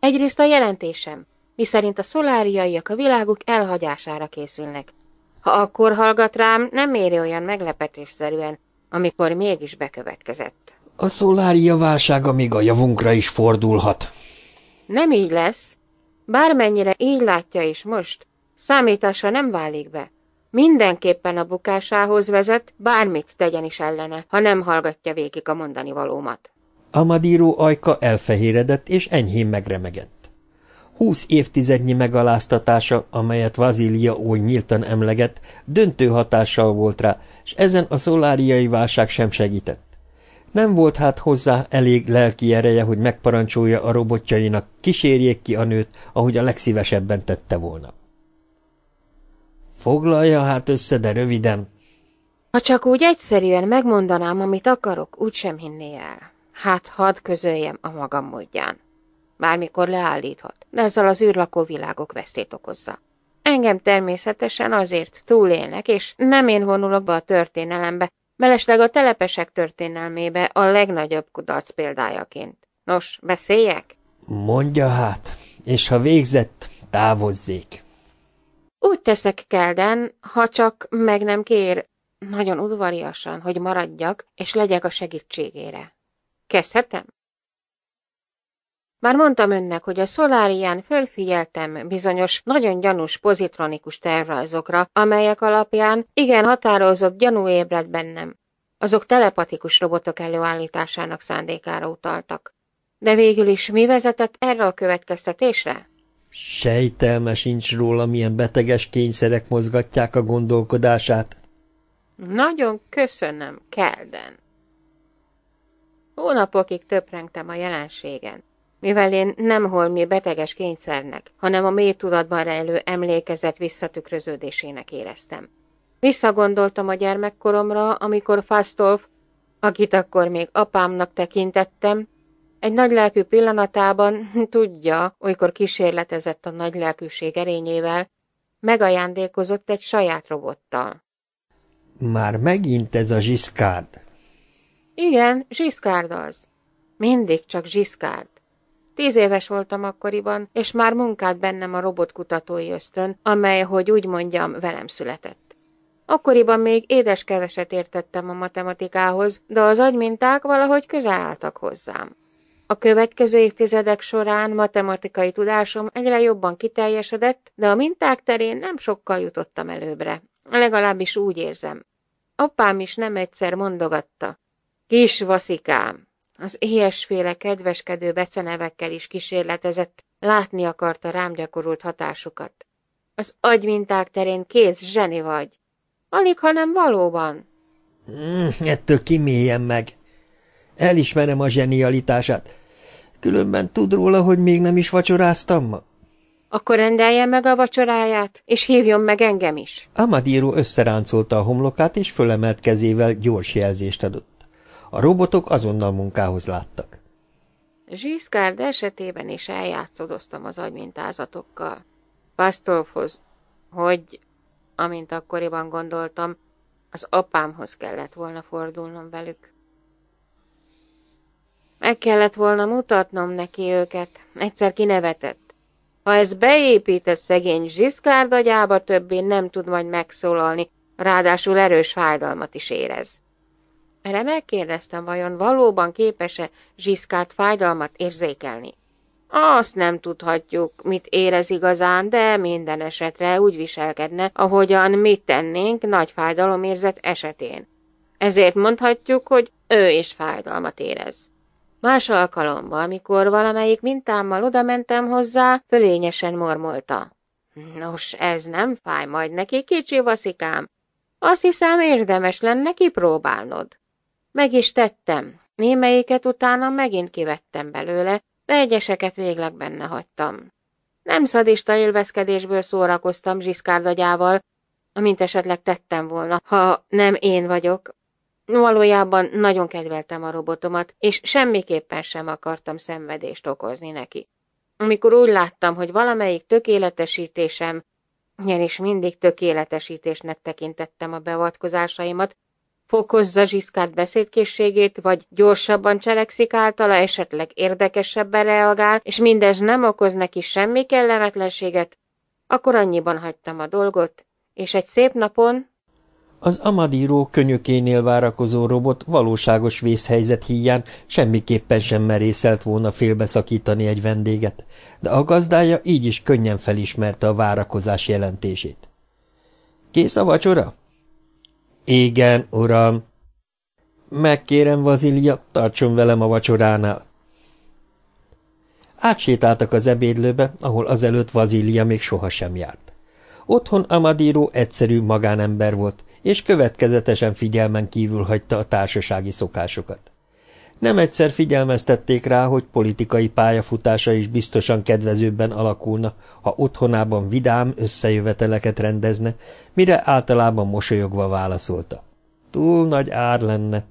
Egyrészt a jelentésem miszerint a szoláriaiak a világuk elhagyására készülnek. Ha akkor hallgat rám, nem éri olyan meglepetésszerűen, amikor mégis bekövetkezett. A szolária válsága még a javunkra is fordulhat. Nem így lesz. Bármennyire így látja is most, számítása nem válik be. Mindenképpen a bukásához vezet, bármit tegyen is ellene, ha nem hallgatja végig a mondani valómat. Amadíró ajka elfehéredett és enyhén megremegett. Húsz évtizednyi megaláztatása, amelyet Vazília oly nyíltan emleget, döntő hatással volt rá, és ezen a szoláriai válság sem segített. Nem volt hát hozzá elég lelki ereje, hogy megparancsolja a robotjainak, kísérjék ki a nőt, ahogy a legszívesebben tette volna. Foglalja hát össze, de röviden. Ha csak úgy egyszerűen megmondanám, amit akarok, úgy sem hinné el. Hát hadd közöljem a magam módján. Bármikor leállíthat, de ezzel az űrlakó világok vesztét okozza. Engem természetesen azért túlélnek, és nem én vonulok be a történelembe, mellesleg a telepesek történelmébe a legnagyobb kudarc példájaként. Nos, beszéljek? Mondja hát, és ha végzett, távozzék. Úgy teszek, Kelden, ha csak meg nem kér, nagyon udvariasan, hogy maradjak, és legyek a segítségére. Kezdhetem? Már mondtam önnek, hogy a szolárián fölfigyeltem bizonyos, nagyon gyanús pozitronikus tervrajzokra, amelyek alapján igen határozott gyanú ébred bennem. Azok telepatikus robotok előállításának szándékára utaltak. De végül is mi vezetett erre a következtetésre? Sejtelme sincs róla, milyen beteges kényszerek mozgatják a gondolkodását. Nagyon köszönöm, Kelden. Hónapokig töprengtem a jelenségen mivel én nem holmi beteges kényszernek, hanem a mély tudatban rejlő emlékezet visszatükröződésének éreztem. Visszagondoltam a gyermekkoromra, amikor Fastolf, akit akkor még apámnak tekintettem, egy nagylelkű pillanatában, tudja, olykor kísérletezett a nagylelkűség erényével, megajándékozott egy saját robottal. Már megint ez a zsiszkárd. Igen, zsiszkárd az. Mindig csak zsiszkárd. Tíz éves voltam akkoriban, és már munkált bennem a robotkutatói ösztön, amely, hogy úgy mondjam, velem született. Akkoriban még édes keveset értettem a matematikához, de az agyminták valahogy közel álltak hozzám. A következő évtizedek során matematikai tudásom egyre jobban kiteljesedett, de a minták terén nem sokkal jutottam előbbre. Legalábbis úgy érzem. Apám is nem egyszer mondogatta. Kis vaszikám, az ilyesféle kedveskedő becenevekkel is kísérletezett, látni akarta rám gyakorolt hatásukat. Az agyminták terén kész zseni vagy. Alig, hanem valóban. Mm, ettől kimélyen meg. Elismerem a zsenialitását. Különben tud róla, hogy még nem is vacsoráztam ma? Akkor rendelje meg a vacsoráját, és hívjon meg engem is. Amadiro összeráncolta a homlokát, és fölemelt kezével gyors jelzést adott. A robotok azonnal munkához láttak. Zsiszkárd esetében is eljátszodoztam az agymintázatokkal. Pasztolfhoz, hogy, amint akkoriban gondoltam, az apámhoz kellett volna fordulnom velük. Meg kellett volna mutatnom neki őket. Egyszer kinevetett. Ha ez beépített szegény zsiszkárd agyába, többé nem tud majd megszólalni, ráadásul erős fájdalmat is érez. Erre megkérdeztem, vajon valóban képes-e zsiszkárt fájdalmat érzékelni. Azt nem tudhatjuk, mit érez igazán, de minden esetre úgy viselkedne, ahogyan mit tennénk nagy fájdalomérzet esetén. Ezért mondhatjuk, hogy ő is fájdalmat érez. Más alkalommal, amikor valamelyik mintámmal odamentem hozzá, fölényesen mormolta. Nos, ez nem fáj majd neki, kicsi vaszikám. Azt hiszem, érdemes lenne kipróbálnod. Meg is tettem. Némelyiket utána megint kivettem belőle, de egyeseket végleg benne hagytam. Nem szadista élvezkedésből szórakoztam zsiszkárdagyával, amint esetleg tettem volna, ha nem én vagyok, Valójában nagyon kedveltem a robotomat, és semmiképpen sem akartam szenvedést okozni neki. Amikor úgy láttam, hogy valamelyik tökéletesítésem, ugyanis mindig tökéletesítésnek tekintettem a beavatkozásaimat, fokozza Zsiszkát beszédkészségét, vagy gyorsabban cselekszik általa, esetleg érdekesebben reagál, és mindez nem okoz neki semmi kellemetlenséget, akkor annyiban hagytam a dolgot, és egy szép napon az Amadíró könyökénél várakozó robot valóságos vészhelyzet híján semmiképpen sem merészelt volna félbeszakítani egy vendéget, de a gazdája így is könnyen felismerte a várakozás jelentését. – Kész a vacsora? – Igen, uram. – Megkérem, Vazília, tartson velem a vacsoránál. Átsétáltak az ebédlőbe, ahol azelőtt Vazília még sohasem járt. Otthon Amadíró egyszerű magánember volt, és következetesen figyelmen kívül hagyta a társasági szokásokat. Nem egyszer figyelmeztették rá, hogy politikai pályafutása is biztosan kedvezőbben alakulna, ha otthonában vidám összejöveteleket rendezne, mire általában mosolyogva válaszolta. Túl nagy ár lenne.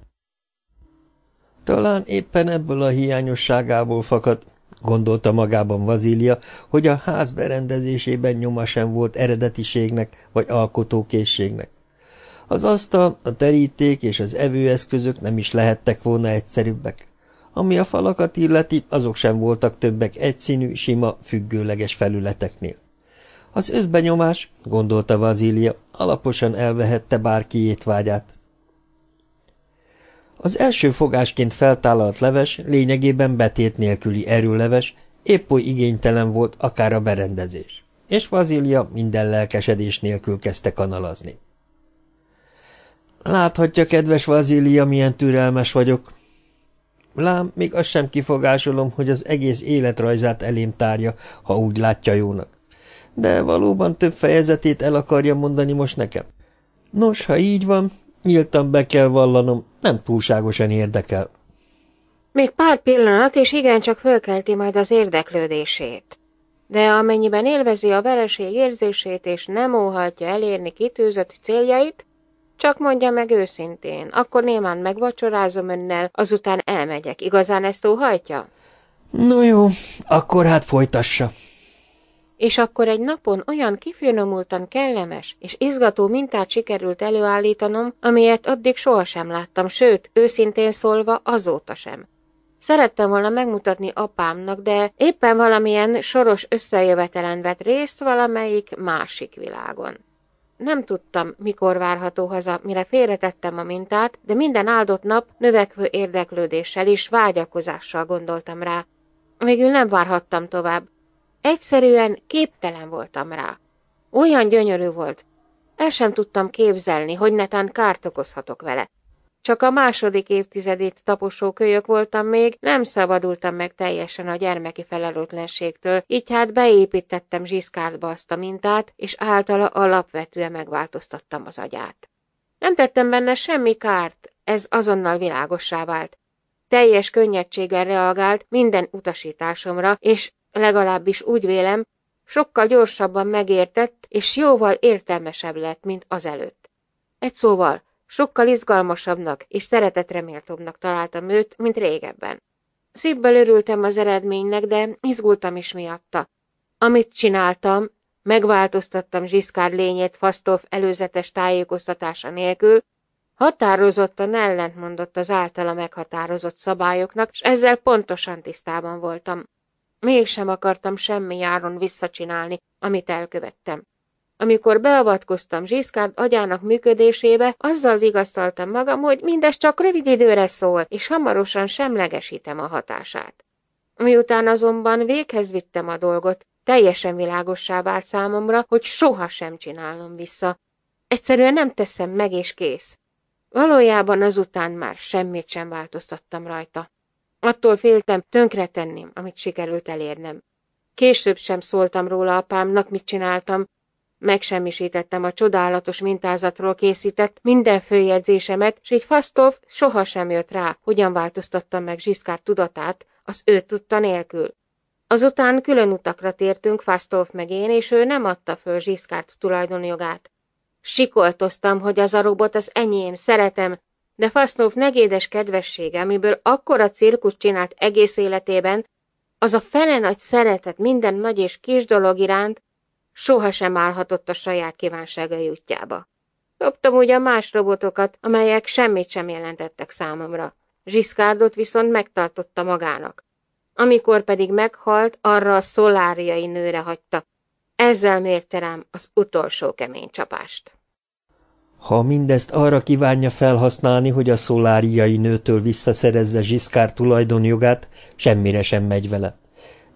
Talán éppen ebből a hiányosságából fakad, gondolta magában Vazília, hogy a ház berendezésében nyoma sem volt eredetiségnek vagy alkotókészségnek. Az asztal, a teríték és az evőeszközök nem is lehettek volna egyszerűbbek. Ami a falakat illeti, azok sem voltak többek egyszínű, sima, függőleges felületeknél. Az összbenyomás, gondolta Vazília, alaposan elvehette bárki étvágyát. Az első fogásként feltálalt leves lényegében betét nélküli erőleves, épp oly igénytelen volt akár a berendezés, és Vazília minden lelkesedés nélkül kezdte kanalazni. Láthatja, kedves Vazília, milyen türelmes vagyok. Lám, még azt sem kifogásolom, hogy az egész életrajzát elém tárja, ha úgy látja jónak. De valóban több fejezetét el akarja mondani most nekem. Nos, ha így van, nyíltan be kell vallanom, nem túlságosan érdekel. Még pár pillanat, és igencsak fölkelti majd az érdeklődését. De amennyiben élvezi a vereség érzését, és nem óhatja elérni kitűzött céljait, csak mondja meg őszintén, akkor némán megvacsorázom önnel, azután elmegyek. Igazán ezt óhajtja? No jó, akkor hát folytassa. és akkor egy napon olyan kifinomultan kellemes és izgató mintát sikerült előállítanom, amilyet addig sohasem láttam, sőt, őszintén szólva azóta sem. Szerettem volna megmutatni apámnak, de éppen valamilyen soros összejövetelen vett részt valamelyik másik világon. Nem tudtam, mikor várható haza, mire félretettem a mintát, de minden áldott nap növekvő érdeklődéssel és vágyakozással gondoltam rá. Végül nem várhattam tovább. Egyszerűen képtelen voltam rá. Olyan gyönyörű volt. El sem tudtam képzelni, hogy netán kárt okozhatok vele. Csak a második évtizedét taposó kölyök voltam még, nem szabadultam meg teljesen a gyermeki felelőtlenségtől, így hát beépítettem Zsiszkárdba azt a mintát, és általa alapvetően megváltoztattam az agyát. Nem tettem benne semmi kárt, ez azonnal világossá vált. Teljes könnyedséggel reagált minden utasításomra, és legalábbis úgy vélem, sokkal gyorsabban megértett, és jóval értelmesebb lett, mint azelőtt. Egy szóval, Sokkal izgalmasabbnak és szeretetreméltóbbnak találtam őt, mint régebben. Szívből örültem az eredménynek, de izgultam is miatta. Amit csináltam, megváltoztattam Zsiszkár lényét Fasztov előzetes tájékoztatása nélkül, határozottan ellentmondott az általa meghatározott szabályoknak, és ezzel pontosan tisztában voltam. Mégsem akartam semmi járon visszacsinálni, amit elkövettem. Amikor beavatkoztam Zsiszkárd agyának működésébe, azzal vigasztaltam magam, hogy mindez csak rövid időre szól, és hamarosan semlegesítem a hatását. Miután azonban véghez vittem a dolgot, teljesen világossá vált számomra, hogy soha sem csinálom vissza. Egyszerűen nem teszem meg, és kész. Valójában azután már semmit sem változtattam rajta. Attól féltem, tönkretenném, amit sikerült elérnem. Később sem szóltam róla apámnak, mit csináltam, Megsemmisítettem a csodálatos mintázatról készített minden főjegyzésemet, s így Fasztov sohasem jött rá, hogyan változtattam meg Zsiszkár tudatát, az ő tudta nélkül. Azután külön utakra tértünk Fasztov meg én, és ő nem adta föl Zsiszkárt tulajdonjogát. Sikoltoztam, hogy az a robot az enyém, szeretem, de Fasztov negédes kedvessége, amiből akkora cirkus csinált egész életében, az a fele nagy szeretet minden nagy és kis dolog iránt, sohasem állhatott a saját kívánságai útjába. Dobtam ugyan más robotokat, amelyek semmit sem jelentettek számomra. Zsiszkárdot viszont megtartotta magának. Amikor pedig meghalt, arra a szoláriai nőre hagyta. Ezzel mérte rám az utolsó kemény csapást. Ha mindezt arra kívánja felhasználni, hogy a szoláriai nőtől visszaszerezze Zsiszkár tulajdonjogát, semmire sem megy vele.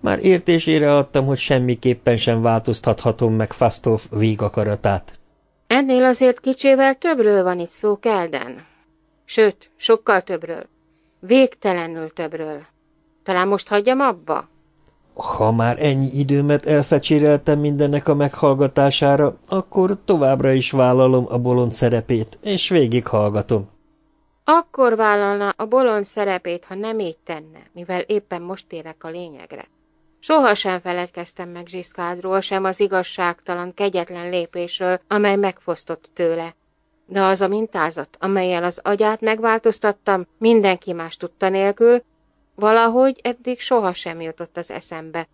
Már értésére adtam, hogy semmiképpen sem változtathatom meg Fasztov végakaratát. Ennél azért kicsével többről van itt szó, Kelden. Sőt, sokkal többről. Végtelenül többről. Talán most hagyjam abba? Ha már ennyi időmet elfecséreltem mindennek a meghallgatására, akkor továbbra is vállalom a bolond szerepét, és végighallgatom. Akkor vállalna a bolond szerepét, ha nem így tenne, mivel éppen most érek a lényegre. Sohasem feledkeztem meg Zsiszkádról, sem az igazságtalan, kegyetlen lépésről, amely megfosztott tőle. De az a mintázat, amelyel az agyát megváltoztattam, mindenki más tudta nélkül, valahogy eddig sohasem jutott az eszembe.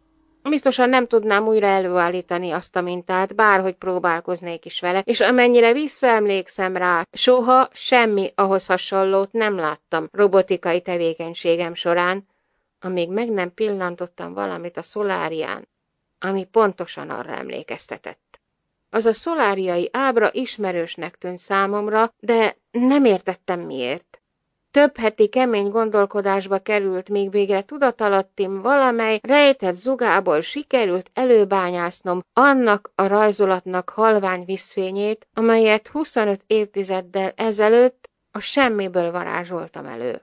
Biztosan nem tudnám újra előállítani azt a mintát, bárhogy próbálkoznék is vele, és amennyire visszaemlékszem rá, soha semmi ahhoz hasonlót nem láttam robotikai tevékenységem során, amíg meg nem pillantottam valamit a szolárián, ami pontosan arra emlékeztetett. Az a szoláriai ábra ismerősnek tűnt számomra, de nem értettem miért. Több heti kemény gondolkodásba került, még végre tudatalattim valamely rejtett zugából sikerült előbányásznom annak a rajzolatnak halvány viszfényét, amelyet 25 évtizeddel ezelőtt a semmiből varázsoltam elő.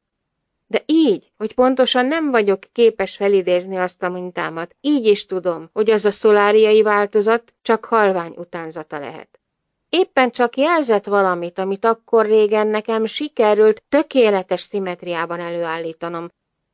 De így, hogy pontosan nem vagyok képes felidézni azt a mintámat, így is tudom, hogy az a szoláriai változat csak halvány utánzata lehet. Éppen csak jelzett valamit, amit akkor régen nekem sikerült tökéletes szimetriában előállítanom,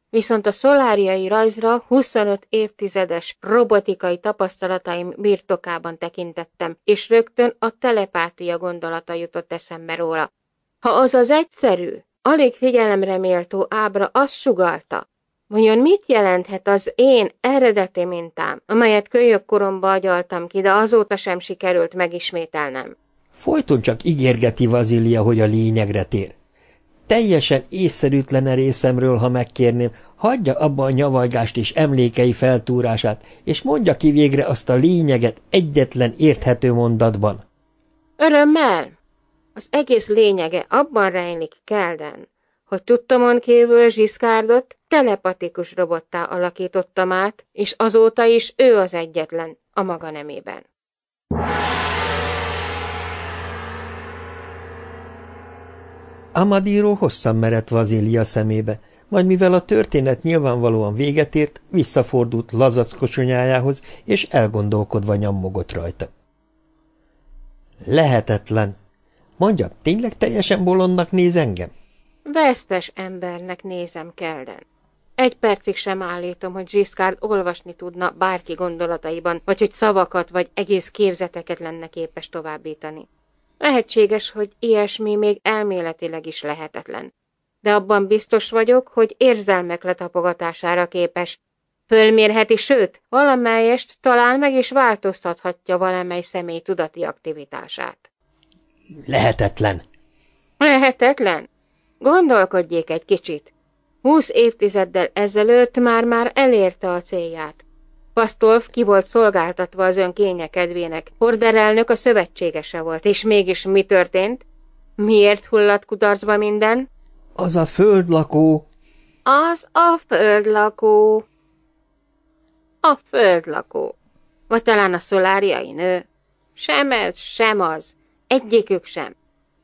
viszont a szoláriai rajzra 25 évtizedes robotikai tapasztalataim birtokában tekintettem, és rögtön a telepátia gondolata jutott eszembe róla. Ha az az egyszerű, Alig figyelemre méltó ábra azt sugalta, Vajon mit jelenthet az én eredeti mintám, amelyet kölyök koromba agyaltam ki, de azóta sem sikerült megismételnem? Folyton csak ígérgeti Vazília, hogy a lényegre tér. Teljesen észszerűtlen részemről, ha megkérném, hagyja abba a nyavajgást és emlékei feltúrását, és mondja ki végre azt a lényeget egyetlen érthető mondatban. Örömmel! Az egész lényege abban rejlik, Kelden, hogy tudtomon kívül Zsiszkárdot telepatikus robottá alakítottam át, és azóta is ő az egyetlen a maga nemében. Amadíró hosszan merett Vazília szemébe, majd mivel a történet nyilvánvalóan véget ért, visszafordult lazac kocsonyájához, és elgondolkodva nyammogott rajta. Lehetetlen. Mondja, tényleg teljesen bolondnak néz engem? Vesztes embernek nézem Kelden. Egy percig sem állítom, hogy Giscard olvasni tudna bárki gondolataiban, vagy hogy szavakat vagy egész képzeteket lenne képes továbbítani. Lehetséges, hogy ilyesmi még elméletileg is lehetetlen. De abban biztos vagyok, hogy érzelmek letapogatására képes. Fölmérheti, sőt, valamelyest talán meg is változtathatja valamely személy tudati aktivitását. Lehetetlen. Lehetetlen? Gondolkodjék egy kicsit. Húsz évtizeddel ezelőtt már-már elérte a célját. Pasztolf ki volt szolgáltatva az ön kényekedvének. Horderelnök a szövetségese volt, és mégis mi történt? Miért hulladt kudarcba minden? Az a földlakó. Az a földlakó. A földlakó. Vagy talán a szoláriai nő. Sem ez, sem az. Egyikük sem.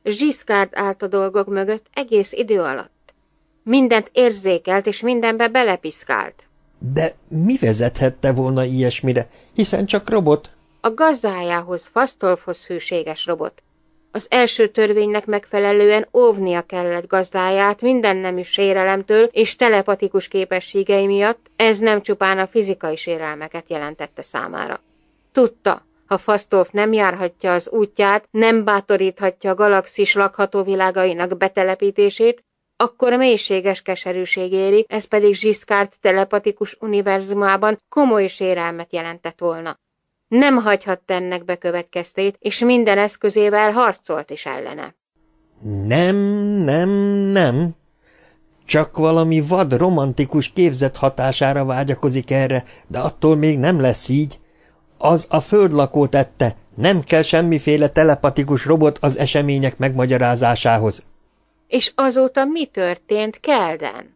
Zsiszkárd állt a dolgok mögött egész idő alatt. Mindent érzékelt, és mindenbe belepiszkált. De mi vezethette volna ilyesmire, hiszen csak robot? A gazdájához, Fasztolfhoz hűséges robot. Az első törvénynek megfelelően óvnia kellett gazdáját minden nemű sérelemtől és telepatikus képességei miatt, ez nem csupán a fizikai sérelmeket jelentette számára. Tudta, ha Fasztolf nem járhatja az útját, nem bátoríthatja a galaxis lakható világainak betelepítését, akkor mélységes keserűség éri, ez pedig Zsiszkárt telepatikus univerzumában komoly sérelmet jelentett volna. Nem hagyhatta ennek bekövetkeztét, és minden eszközével harcolt is ellene. Nem, nem, nem. Csak valami vad romantikus képzet hatására vágyakozik erre, de attól még nem lesz így. Az a földlakó tette, nem kell semmiféle telepatikus robot az események megmagyarázásához. És azóta mi történt Kelden?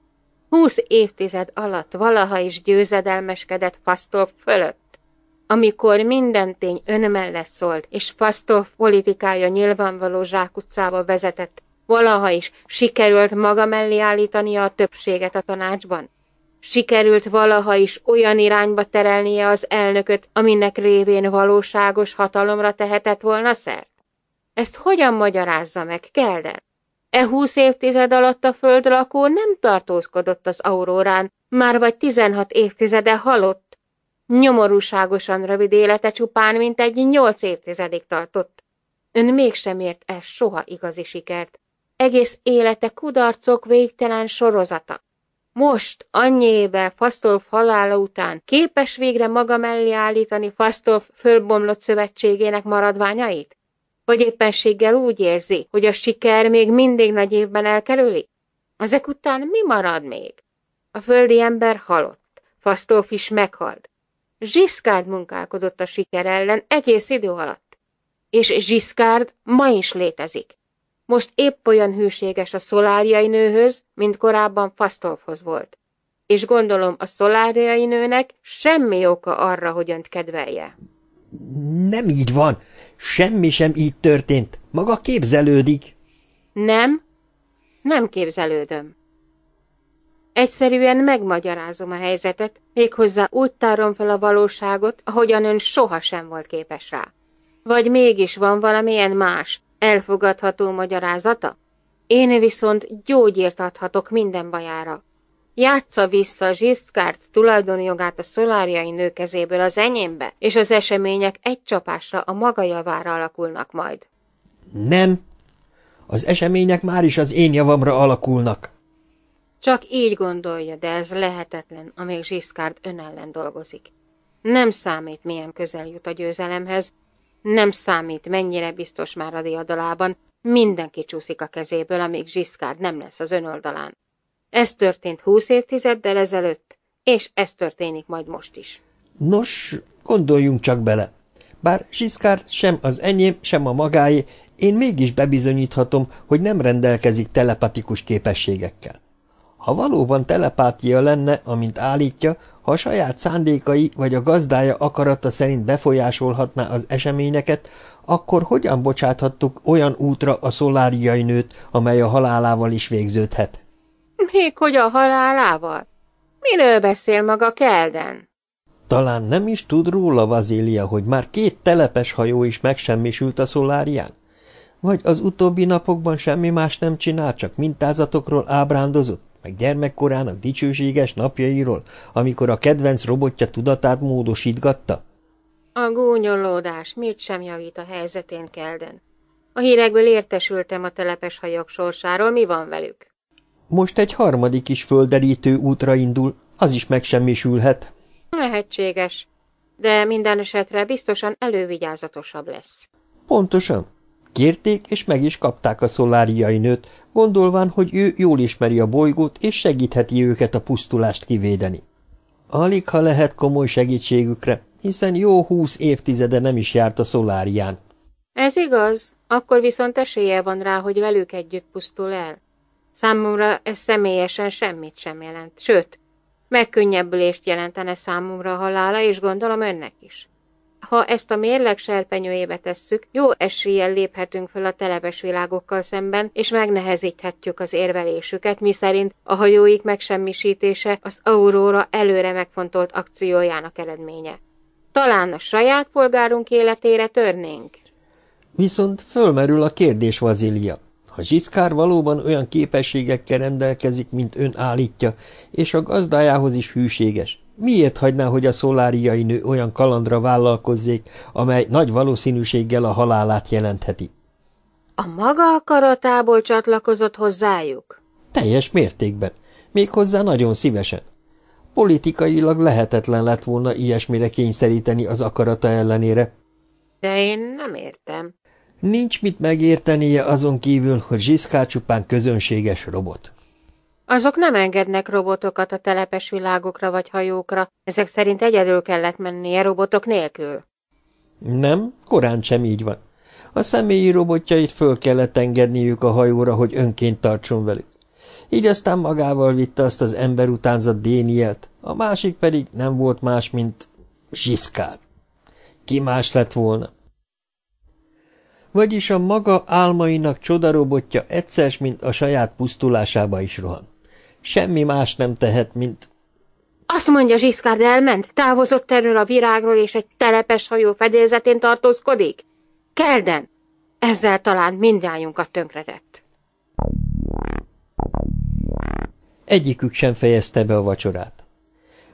Húsz évtized alatt valaha is győzedelmeskedett Fasztolf fölött. Amikor minden tény ön mellett szólt, és Fasztolf politikája nyilvánvaló zsákutcába vezetett, valaha is sikerült maga mellé állítania a többséget a tanácsban? Sikerült valaha is olyan irányba terelnie az elnököt, aminek révén valóságos hatalomra tehetett volna szert? Ezt hogyan magyarázza meg Kelden? E húsz évtized alatt a földlakó nem tartózkodott az aurórán, már vagy tizenhat évtizede halott. Nyomorúságosan rövid élete csupán, mint egy nyolc évtizedig tartott. Ön mégsem ért el soha igazi sikert. Egész élete kudarcok végtelen sorozata. Most, annyi éve Fasztolf halála után képes végre maga mellé állítani Fasztolf fölbomlott szövetségének maradványait? Vagy éppenséggel úgy érzi, hogy a siker még mindig nagy évben elkerüli? Ezek után mi marad még? A földi ember halott, Fasztóf is meghalt. Zsiszkárd munkálkodott a siker ellen egész idő alatt. És Zsiszkárd ma is létezik. Most épp olyan hűséges a szoláriai nőhöz, mint korábban Fasztolfhoz volt. És gondolom a szoláriai nőnek semmi oka arra, hogy önt kedvelje. Nem így van. Semmi sem így történt. Maga képzelődik. Nem? Nem képzelődöm. Egyszerűen megmagyarázom a helyzetet, méghozzá úgy tárom fel a valóságot, ahogyan ön sohasem volt képes rá. Vagy mégis van valamilyen más, elfogadható magyarázata? Én viszont gyógyírt adhatok minden bajára. Játsza vissza Zsiszkárt tulajdonjogát a szoláriai nő kezéből az enyémbe, és az események egy csapásra a maga javára alakulnak majd. Nem. Az események már is az én javamra alakulnak. Csak így gondolja, de ez lehetetlen, amíg Zsiszkárd ön ellen dolgozik. Nem számít, milyen közel jut a győzelemhez, nem számít, mennyire biztos már a diadalában, mindenki csúszik a kezéből, amíg Zsiszkárd nem lesz az ön oldalán. Ez történt húsz évtizeddel ezelőtt, és ez történik majd most is. Nos, gondoljunk csak bele. Bár Zsiszkárd sem az enyém, sem a magáé, én mégis bebizonyíthatom, hogy nem rendelkezik telepatikus képességekkel. Ha valóban telepátia lenne, amint állítja, ha a saját szándékai vagy a gazdája akarata szerint befolyásolhatná az eseményeket, akkor hogyan bocsáthattuk olyan útra a szoláriai nőt, amely a halálával is végződhet? Még hogy a halálával? Miről beszél maga Kelden? Talán nem is tud róla, Vazília, hogy már két telepes hajó is megsemmisült a szolárián? Vagy az utóbbi napokban semmi más nem csinál, csak mintázatokról ábrándozott? Meg gyermekkorának dicsőséges napjairól, amikor a kedvenc robotja tudatát módosítgatta? A gúnyolódás mit sem javít a helyzetén, Kelden. A hírekből értesültem a telepes hajók sorsáról, mi van velük? Most egy harmadik is földerítő útra indul, az is megsemmisülhet. Lehetséges, de minden esetre biztosan elővigyázatosabb lesz. Pontosan. Kérték, és meg is kapták a szoláriai nőt, gondolván, hogy ő jól ismeri a bolygót, és segítheti őket a pusztulást kivédeni. Alig, ha lehet komoly segítségükre, hiszen jó húsz évtizede nem is járt a szolárián. Ez igaz, akkor viszont esélye van rá, hogy velük együtt pusztul el. Számomra ez személyesen semmit sem jelent, sőt, megkönnyebbülést jelentene számomra a halála, és gondolom önnek is. Ha ezt a mérleg serpenyőjébe tesszük, jó eséllyel léphetünk fel a telepes világokkal szemben, és megnehezíthetjük az érvelésüket, miszerint a hajóik megsemmisítése az Aurora előre megfontolt akciójának eredménye. Talán a saját polgárunk életére törnénk? Viszont fölmerül a kérdés, Vazilia. Ha Zsiszkár valóban olyan képességekkel rendelkezik, mint ön állítja, és a gazdájához is hűséges, Miért hagyná, hogy a szoláriai nő olyan kalandra vállalkozzék, amely nagy valószínűséggel a halálát jelentheti? A maga akaratából csatlakozott hozzájuk? Teljes mértékben. Méghozzá nagyon szívesen. Politikailag lehetetlen lett volna ilyesmire kényszeríteni az akarata ellenére. De én nem értem. Nincs mit megértenie azon kívül, hogy Zsiszkár csupán közönséges robot. Azok nem engednek robotokat a telepes világokra vagy hajókra, ezek szerint egyedül kellett mennie robotok nélkül. Nem, korán sem így van. A személyi robotjait föl kellett engedniük a hajóra, hogy önként tartson velük. Így aztán magával vitte azt az ember utánzat Dénielt, a másik pedig nem volt más, mint Zsiszkár. Ki más lett volna? Vagyis a maga álmainak csodarobotja egyszer, mint a saját pusztulásába is rohan. Semmi más nem tehet, mint... Azt mondja, Zsiszkárd elment, távozott erről a virágról, és egy telepes hajó fedélzetén tartózkodik? Kelden! Ezzel talán mindjájunkat tönkretett. Egyikük sem fejezte be a vacsorát.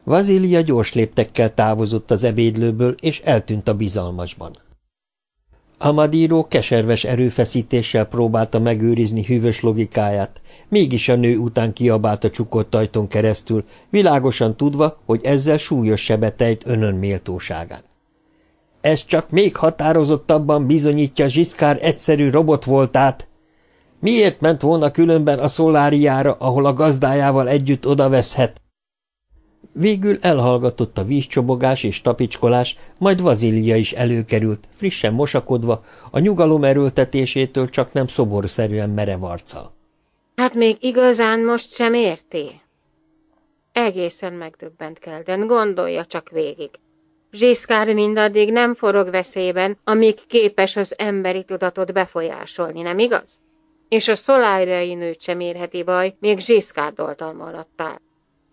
Vazília gyors léptekkel távozott az ebédlőből, és eltűnt a bizalmasban. Amadíró keserves erőfeszítéssel próbálta megőrizni hűvös logikáját, mégis a nő után kiabált a csukott ajtón keresztül, világosan tudva, hogy ezzel súlyos sebet ejt önön méltóságán. Ez csak még határozottabban bizonyítja Zsiszkár egyszerű robot voltát. Miért ment volna különben a szoláriára, ahol a gazdájával együtt odaveszhet? Végül elhallgatott a vízcsobogás és tapicskolás, majd Vazília is előkerült, frissen mosakodva, a nyugalom erőltetésétől csak nem szoborszerűen merev arccal. Hát még igazán most sem érti? Egészen megdöbbent Kelden, gondolja csak végig. Zsiszkár mindaddig nem forog veszélyben, amíg képes az emberi tudatot befolyásolni, nem igaz? És a szolájrai nőt sem érheti baj, még Zsiszkárd oltalma alatt áll.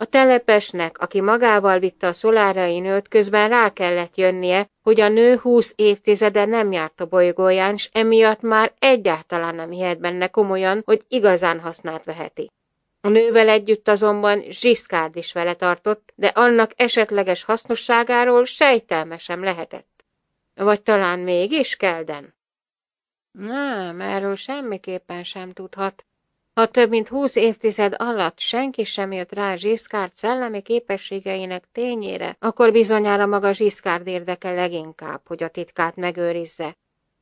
A telepesnek, aki magával vitte a szolárai nőt, közben rá kellett jönnie, hogy a nő húsz évtizede nem járt a bolygóján, s emiatt már egyáltalán nem hihet benne komolyan, hogy igazán hasznát veheti. A nővel együtt azonban Zsiszkárd is vele tartott, de annak esetleges hasznosságáról sejtelme sem lehetett. Vagy talán mégis Kelden? Nem, erről semmiképpen sem tudhat. Ha több mint húsz évtized alatt senki sem jött rá Zsiszkárd szellemi képességeinek tényére, akkor bizonyára maga Zsiszkárd érdeke leginkább, hogy a titkát megőrizze.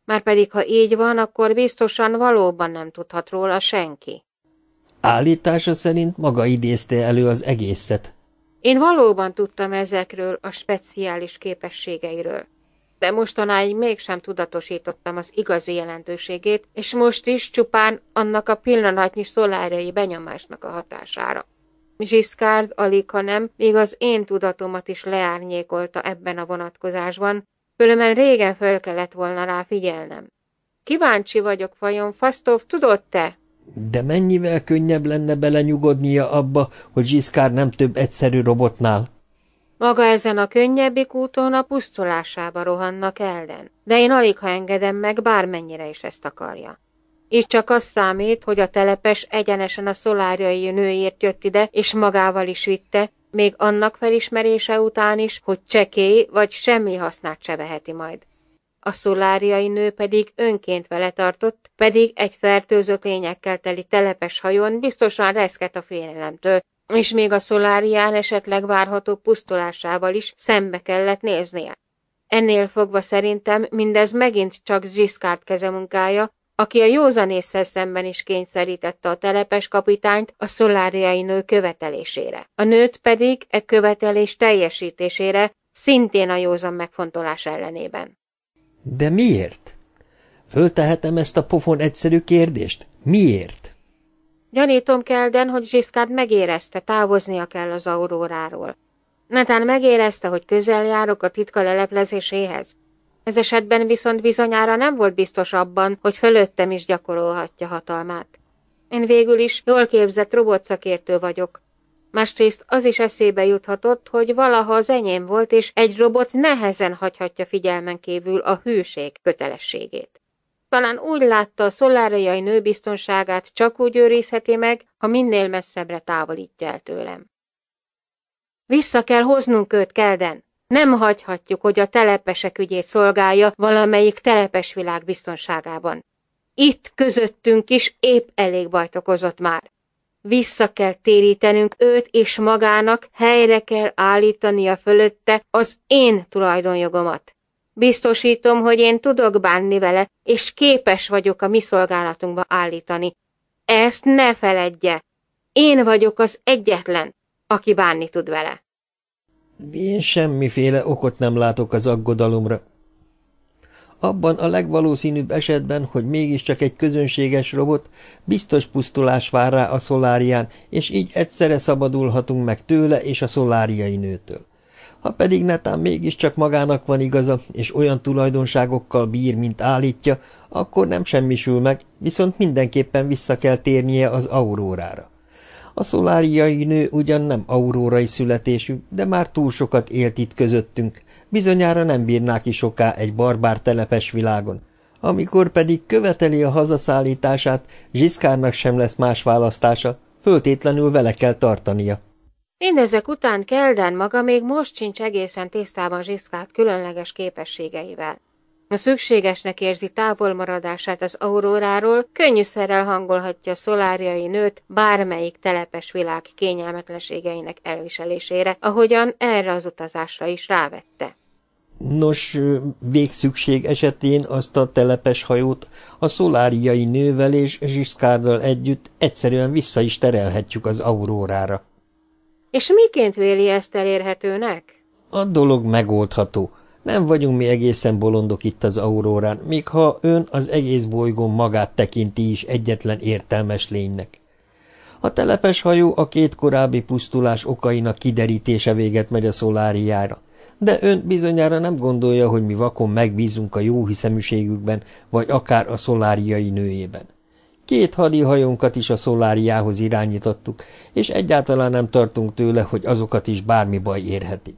Márpedig, ha így van, akkor biztosan valóban nem tudhat róla senki. Állítása szerint maga idézte elő az egészet. Én valóban tudtam ezekről a speciális képességeiről de mostanáig mégsem tudatosítottam az igazi jelentőségét, és most is csupán annak a pillanatnyi szolárjai benyomásnak a hatására. Zsiszkárd alig, ha nem, még az én tudatomat is leárnyékolta ebben a vonatkozásban, különben régen föl kellett volna rá figyelnem. Kíváncsi vagyok, vajon Fasztov tudod te? De mennyivel könnyebb lenne belenyugodnia abba, hogy Zsiszkár nem több egyszerű robotnál? Maga ezen a könnyebbik úton a pusztulásába rohannak elden, de én alig ha engedem meg, bármennyire is ezt akarja. Itt csak az számít, hogy a telepes egyenesen a szolárjai nőért jött ide, és magával is vitte, még annak felismerése után is, hogy csekély vagy semmi hasznát se veheti majd. A szoláriai nő pedig önként vele tartott, pedig egy fertőzött lényekkel teli telepes hajón biztosan reszket a félelemtől, és még a szolárián esetleg várható pusztulásával is szembe kellett néznie. Ennél fogva szerintem mindez megint csak Zsiszkárt kezemunkája, aki a józanésszel szemben is kényszerítette a telepes kapitányt a szoláriai nő követelésére. A nőt pedig e követelés teljesítésére szintén a józan megfontolás ellenében. De miért? Föltehetem ezt a pofon egyszerű kérdést? Miért? Gyanítom Kelden, hogy Zsiszkád megérezte, távoznia kell az auróráról. Netán megérezte, hogy közel járok a titka leleplezéséhez. Ez esetben viszont bizonyára nem volt biztos abban, hogy fölöttem is gyakorolhatja hatalmát. Én végül is jól képzett robotszakértő vagyok. Másrészt az is eszébe juthatott, hogy valaha az enyém volt, és egy robot nehezen hagyhatja figyelmen kívül a hűség kötelességét. Talán úgy látta, a szoláriai nő biztonságát csak úgy őrizheti meg, ha minél messzebbre távolítja el tőlem. Vissza kell hoznunk őt, Kelden! Nem hagyhatjuk, hogy a telepesek ügyét szolgálja valamelyik telepes világ biztonságában. Itt közöttünk is épp elég bajt okozott már. Vissza kell térítenünk őt, és magának helyre kell állítania fölötte az én tulajdonjogomat. Biztosítom, hogy én tudok bánni vele, és képes vagyok a mi szolgálatunkba állítani. Ezt ne feledje! Én vagyok az egyetlen, aki bánni tud vele. Én semmiféle okot nem látok az aggodalomra. Abban a legvalószínűbb esetben, hogy mégiscsak egy közönséges robot, biztos pusztulás vár rá a szolárián, és így egyszerre szabadulhatunk meg tőle és a szoláriai nőtől. Ha pedig netán mégiscsak magának van igaza, és olyan tulajdonságokkal bír, mint állítja, akkor nem semmisül meg, viszont mindenképpen vissza kell térnie az aurórára. A szoláriai nő ugyan nem aurórai születésű, de már túl sokat élt itt közöttünk, bizonyára nem bírná ki soká egy barbár telepes világon. Amikor pedig követeli a hazaszállítását, Zsiszkárnak sem lesz más választása, föltétlenül vele kell tartania. Mindezek után Kelden maga még most sincs egészen tisztában Zsiszkát különleges képességeivel. A szükségesnek érzi távolmaradását az auróráról, könnyűszerrel hangolhatja a szoláriai nőt bármelyik telepes világ kényelmetlenségeinek elviselésére, ahogyan erre az utazásra is rávette. Nos, végszükség esetén azt a telepes hajót a szoláriai nővel és Zsiszkárdal együtt egyszerűen vissza is terelhetjük az aurórára. És miként véli ezt elérhetőnek? A dolog megoldható. Nem vagyunk mi egészen bolondok itt az aurórán, még ha ön az egész bolygón magát tekinti is egyetlen értelmes lénynek. A telepes hajó a két korábbi pusztulás okainak kiderítése véget megy a szoláriára, de ön bizonyára nem gondolja, hogy mi vakon megbízunk a jó hiszeműségükben, vagy akár a szoláriai nőjében. Két hadihajónkat is a szoláriához irányítottuk, és egyáltalán nem tartunk tőle, hogy azokat is bármi baj érheti.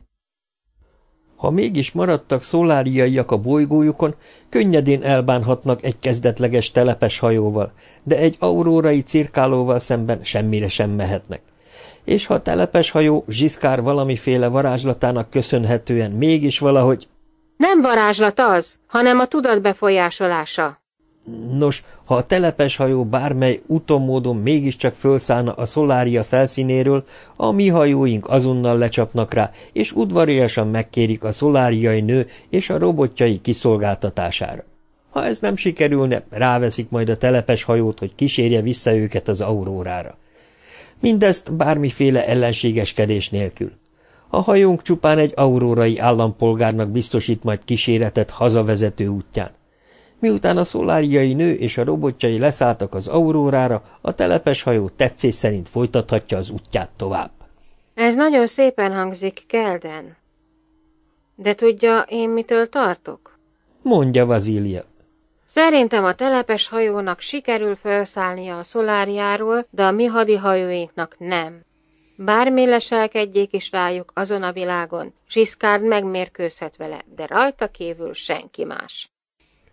Ha mégis maradtak szoláriaiak a bolygójukon, könnyedén elbánhatnak egy kezdetleges telepes hajóval, de egy aurórai cirkálóval szemben semmire sem mehetnek. És ha a telepes hajó Zsiszkár valamiféle varázslatának köszönhetően mégis valahogy... Nem varázslat az, hanem a tudat befolyásolása. Nos, ha a telepes hajó bármely utomódon mégiscsak fölszállna a szolária felszínéről, a mi hajóink azonnal lecsapnak rá, és udvariasan megkérik a szoláriai nő és a robotjai kiszolgáltatására. Ha ez nem sikerülne, ráveszik majd a telepes hajót, hogy kísérje vissza őket az aurórára. Mindezt bármiféle ellenségeskedés nélkül. A hajónk csupán egy aurórai állampolgárnak biztosít majd kíséretet hazavezető útján. Miután a szoláriai nő és a robotjai leszálltak az aurórára, a telepes hajó tetszés szerint folytathatja az útját tovább. Ez nagyon szépen hangzik, Kelden. De tudja, én mitől tartok? Mondja Vazília. Szerintem a telepes hajónak sikerül felszállnia a szoláriáról, de a mi hadihajóinknak nem. Bármi leselkedjék is rájuk azon a világon, Zsiszkárd megmérkőzhet vele, de rajta kívül senki más.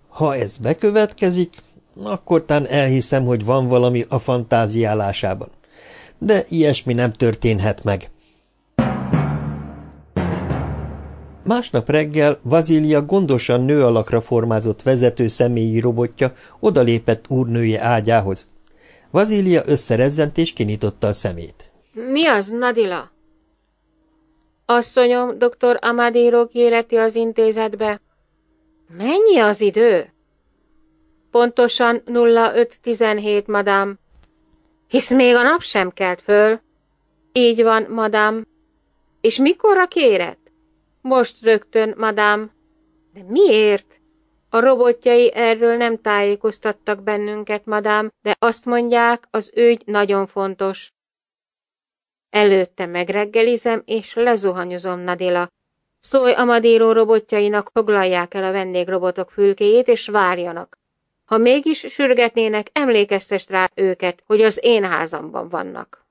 Ha ez bekövetkezik, akkor tán elhiszem, hogy van valami a fantáziálásában. De ilyesmi nem történhet meg. Másnap reggel Vazília gondosan nő alakra formázott vezető személyi robotja odalépett úrnője ágyához. Vazília összerezzent és kinyitotta a szemét. – Mi az, Nadila? – Asszonyom, dr. Amadiro kéreti az intézetbe. – Mennyi az idő? – Pontosan 0517, madám. – Hisz még a nap sem kelt föl. – Így van, madám. – És mikorra kéret? Most rögtön, madám. De miért? A robotjai erről nem tájékoztattak bennünket, madám, de azt mondják, az ügy nagyon fontos. Előtte megreggelizem, és lezuhanyozom, Nadila. Szólj Amadíró robotjainak, foglalják el a vendégrobotok fülkéjét, és várjanak. Ha mégis sürgetnének, emlékeztest rá őket, hogy az én házamban vannak.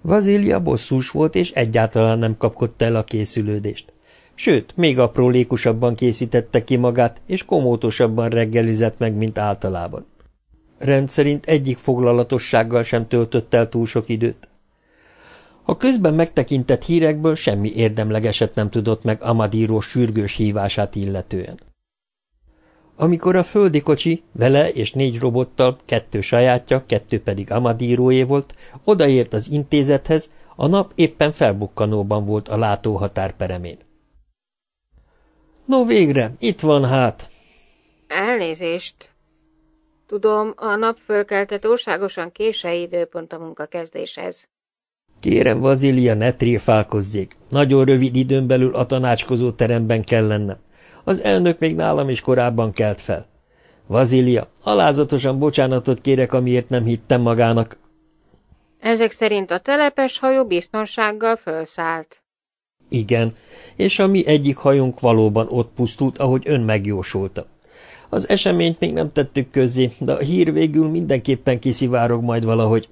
Vazília bosszús volt, és egyáltalán nem kapkodta el a készülődést. Sőt, még aprólékusabban készítette ki magát, és komótosabban reggelizett meg, mint általában. Rendszerint egyik foglalatossággal sem töltött el túl sok időt. A közben megtekintett hírekből semmi érdemlegeset nem tudott meg Amadíró sürgős hívását illetően. Amikor a földi kocsi, vele és négy robottal, kettő sajátja, kettő pedig Amadíróé volt, odaért az intézethez, a nap éppen felbukkanóban volt a látóhatár peremén. No végre, itt van hát. Elnézést. Tudom, a nap fölkelte túlságosan késői időpont a munka kezdéshez. Kérem, Vazília, ne tréfálkozzék. Nagyon rövid időn belül a tanácskozó teremben kell lennem. Az elnök még nálam is korábban kelt fel. Vazília, alázatosan bocsánatot kérek, amiért nem hittem magának. Ezek szerint a telepes hajó biztonsággal felszállt. Igen, és a mi egyik hajunk valóban ott pusztult, ahogy ön megjósolta. Az eseményt még nem tettük közzé, de a hír végül mindenképpen kiszivárog majd valahogy.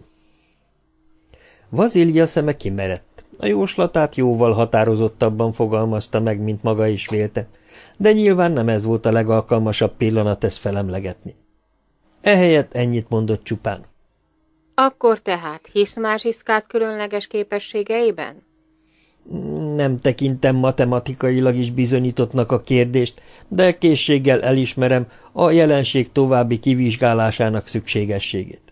Vazília szeme kimerett. A jóslatát jóval határozottabban fogalmazta meg, mint maga is vélte, de nyilván nem ez volt a legalkalmasabb pillanat ezt felemlegetni. Ehelyett ennyit mondott csupán. Akkor tehát hisz más iszkát különleges képességeiben? Nem tekintem matematikailag is bizonyítottnak a kérdést, de készséggel elismerem a jelenség további kivizsgálásának szükségességét.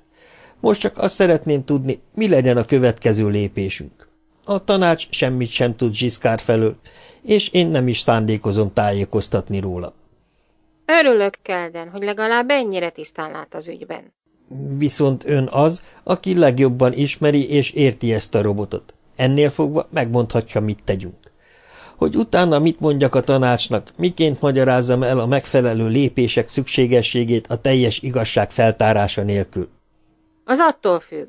Most csak azt szeretném tudni, mi legyen a következő lépésünk. A tanács semmit sem tud Zsiszkár felől, és én nem is szándékozom tájékoztatni róla. Örülök, Kelden, hogy legalább ennyire tisztán lát az ügyben. Viszont ön az, aki legjobban ismeri és érti ezt a robotot. Ennél fogva megmondhatja, mit tegyünk. Hogy utána mit mondjak a tanácsnak, miként magyarázzam el a megfelelő lépések szükségességét a teljes igazság feltárása nélkül. Az attól függ.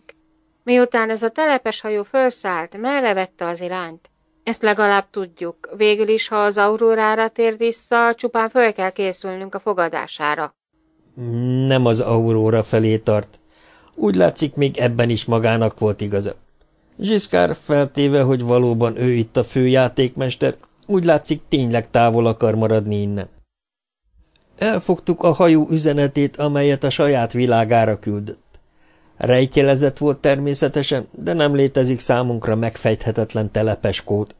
Miután ez a telepes hajó felszállt, merre vette az irányt? Ezt legalább tudjuk. Végül is, ha az aurórára tér vissza, csupán föl kell készülnünk a fogadására. Nem az auróra felé tart. Úgy látszik, még ebben is magának volt igaza. Zsiszkár feltéve, hogy valóban ő itt a főjátékmester, úgy látszik tényleg távol akar maradni innen. Elfogtuk a hajó üzenetét, amelyet a saját világára küldött. Rejtjelezett volt természetesen, de nem létezik számunkra megfejthetetlen telepes kód.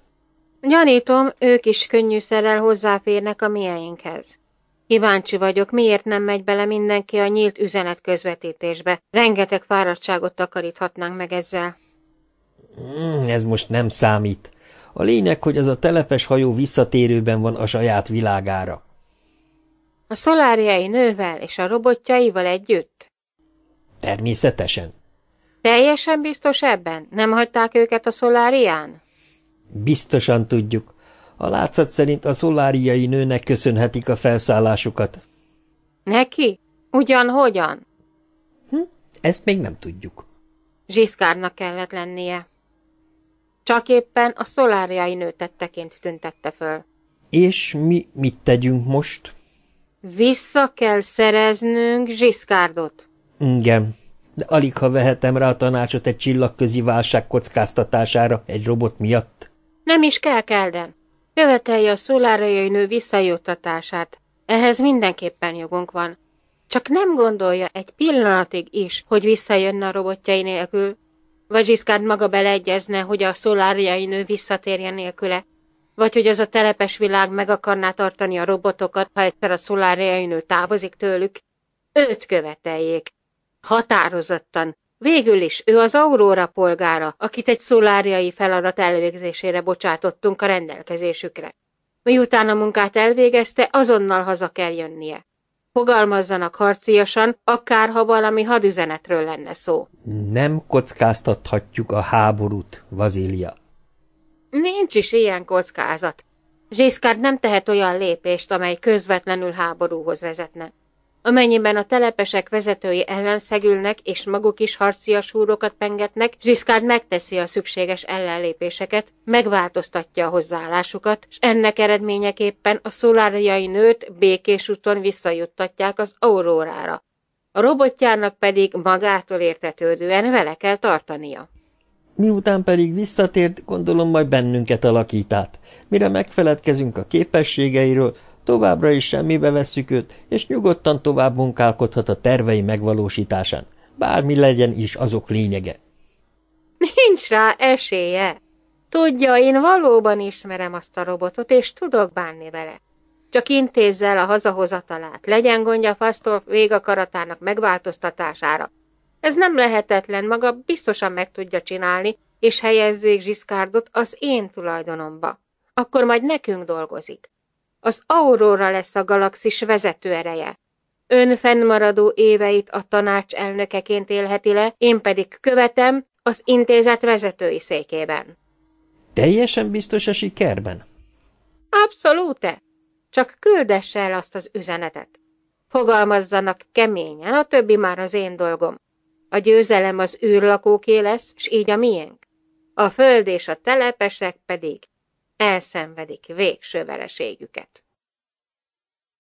Gyanítom, ők is könnyűszerrel hozzáférnek a mieinkhez. Kíváncsi vagyok, miért nem megy bele mindenki a nyílt üzenet közvetítésbe. Rengeteg fáradtságot takaríthatnánk meg ezzel. Hmm, ez most nem számít. A lényeg, hogy az a telepes hajó visszatérőben van a saját világára. A szoláriai nővel és a robotjaival együtt? Természetesen. Teljesen biztos ebben? Nem hagyták őket a szolárián? Biztosan tudjuk. A látszat szerint a szoláriai nőnek köszönhetik a felszállásukat. Neki? Ugyan hogyan? Hm, ezt még nem tudjuk. Zsiszkárnak kellett lennie. Csak éppen a szoláriai nő tetteként tüntette föl. És mi mit tegyünk most? Vissza kell szereznünk Zsiszkárdot. Igen, de alig ha vehetem rá a tanácsot egy csillagközi válság kockáztatására egy robot miatt. Nem is kell, Kelden. Követelje a szoláriai nő visszajuttatását. Ehhez mindenképpen jogunk van. Csak nem gondolja egy pillanatig is, hogy visszajönne a robotjai nélkül. Vagy Zsiszkárd maga beleegyezne, hogy a szoláriai nő visszatérjen nélküle. Vagy hogy az a telepes világ meg akarná tartani a robotokat, ha egyszer a szoláriai nő távozik tőlük. Őt követeljék. Határozottan. Végül is ő az Aurora polgára, akit egy szoláriai feladat elvégzésére bocsátottunk a rendelkezésükre. Miután a munkát elvégezte, azonnal haza kell jönnie. Fogalmazzanak harciasan, akár ha valami hadüzenetről lenne szó. Nem kockáztathatjuk a háborút, Vazília. Nincs is ilyen kockázat. Zsiszkárd nem tehet olyan lépést, amely közvetlenül háborúhoz vezetne. Amennyiben a telepesek vezetői ellenszegülnek és maguk is harcias húrokat pengetnek, Zsiszkárd megteszi a szükséges ellenlépéseket, megváltoztatja a hozzáállásukat, és ennek eredményeképpen a szoláriai nőt békés úton visszajuttatják az aurórára. A robotjának pedig magától értetődően vele kell tartania. Miután pedig visszatért, gondolom majd bennünket alakít át. Mire megfeledkezünk a képességeiről, Továbbra is semmibe vesszük őt, és nyugodtan tovább munkálkodhat a tervei megvalósításán. Bármi legyen is azok lényege. Nincs rá esélye. Tudja, én valóban ismerem azt a robotot, és tudok bánni vele. Csak intézze el a hazahozatalát, legyen gondja Fasztolf végakaratának megváltoztatására. Ez nem lehetetlen, maga biztosan meg tudja csinálni, és helyezzék Zsiszkárdot az én tulajdonomba. Akkor majd nekünk dolgozik. Az Aurora lesz a galaxis vezető ereje. Ön fennmaradó éveit a tanács elnökeként élheti le, én pedig követem az intézet vezetői székében. Teljesen biztos a sikerben? Abszolút. Csak küldesse el azt az üzenetet. Fogalmazzanak keményen, a többi már az én dolgom. A győzelem az űrlakóké lesz, s így a miénk. A föld és a telepesek pedig elszenvedik végső vereségüket.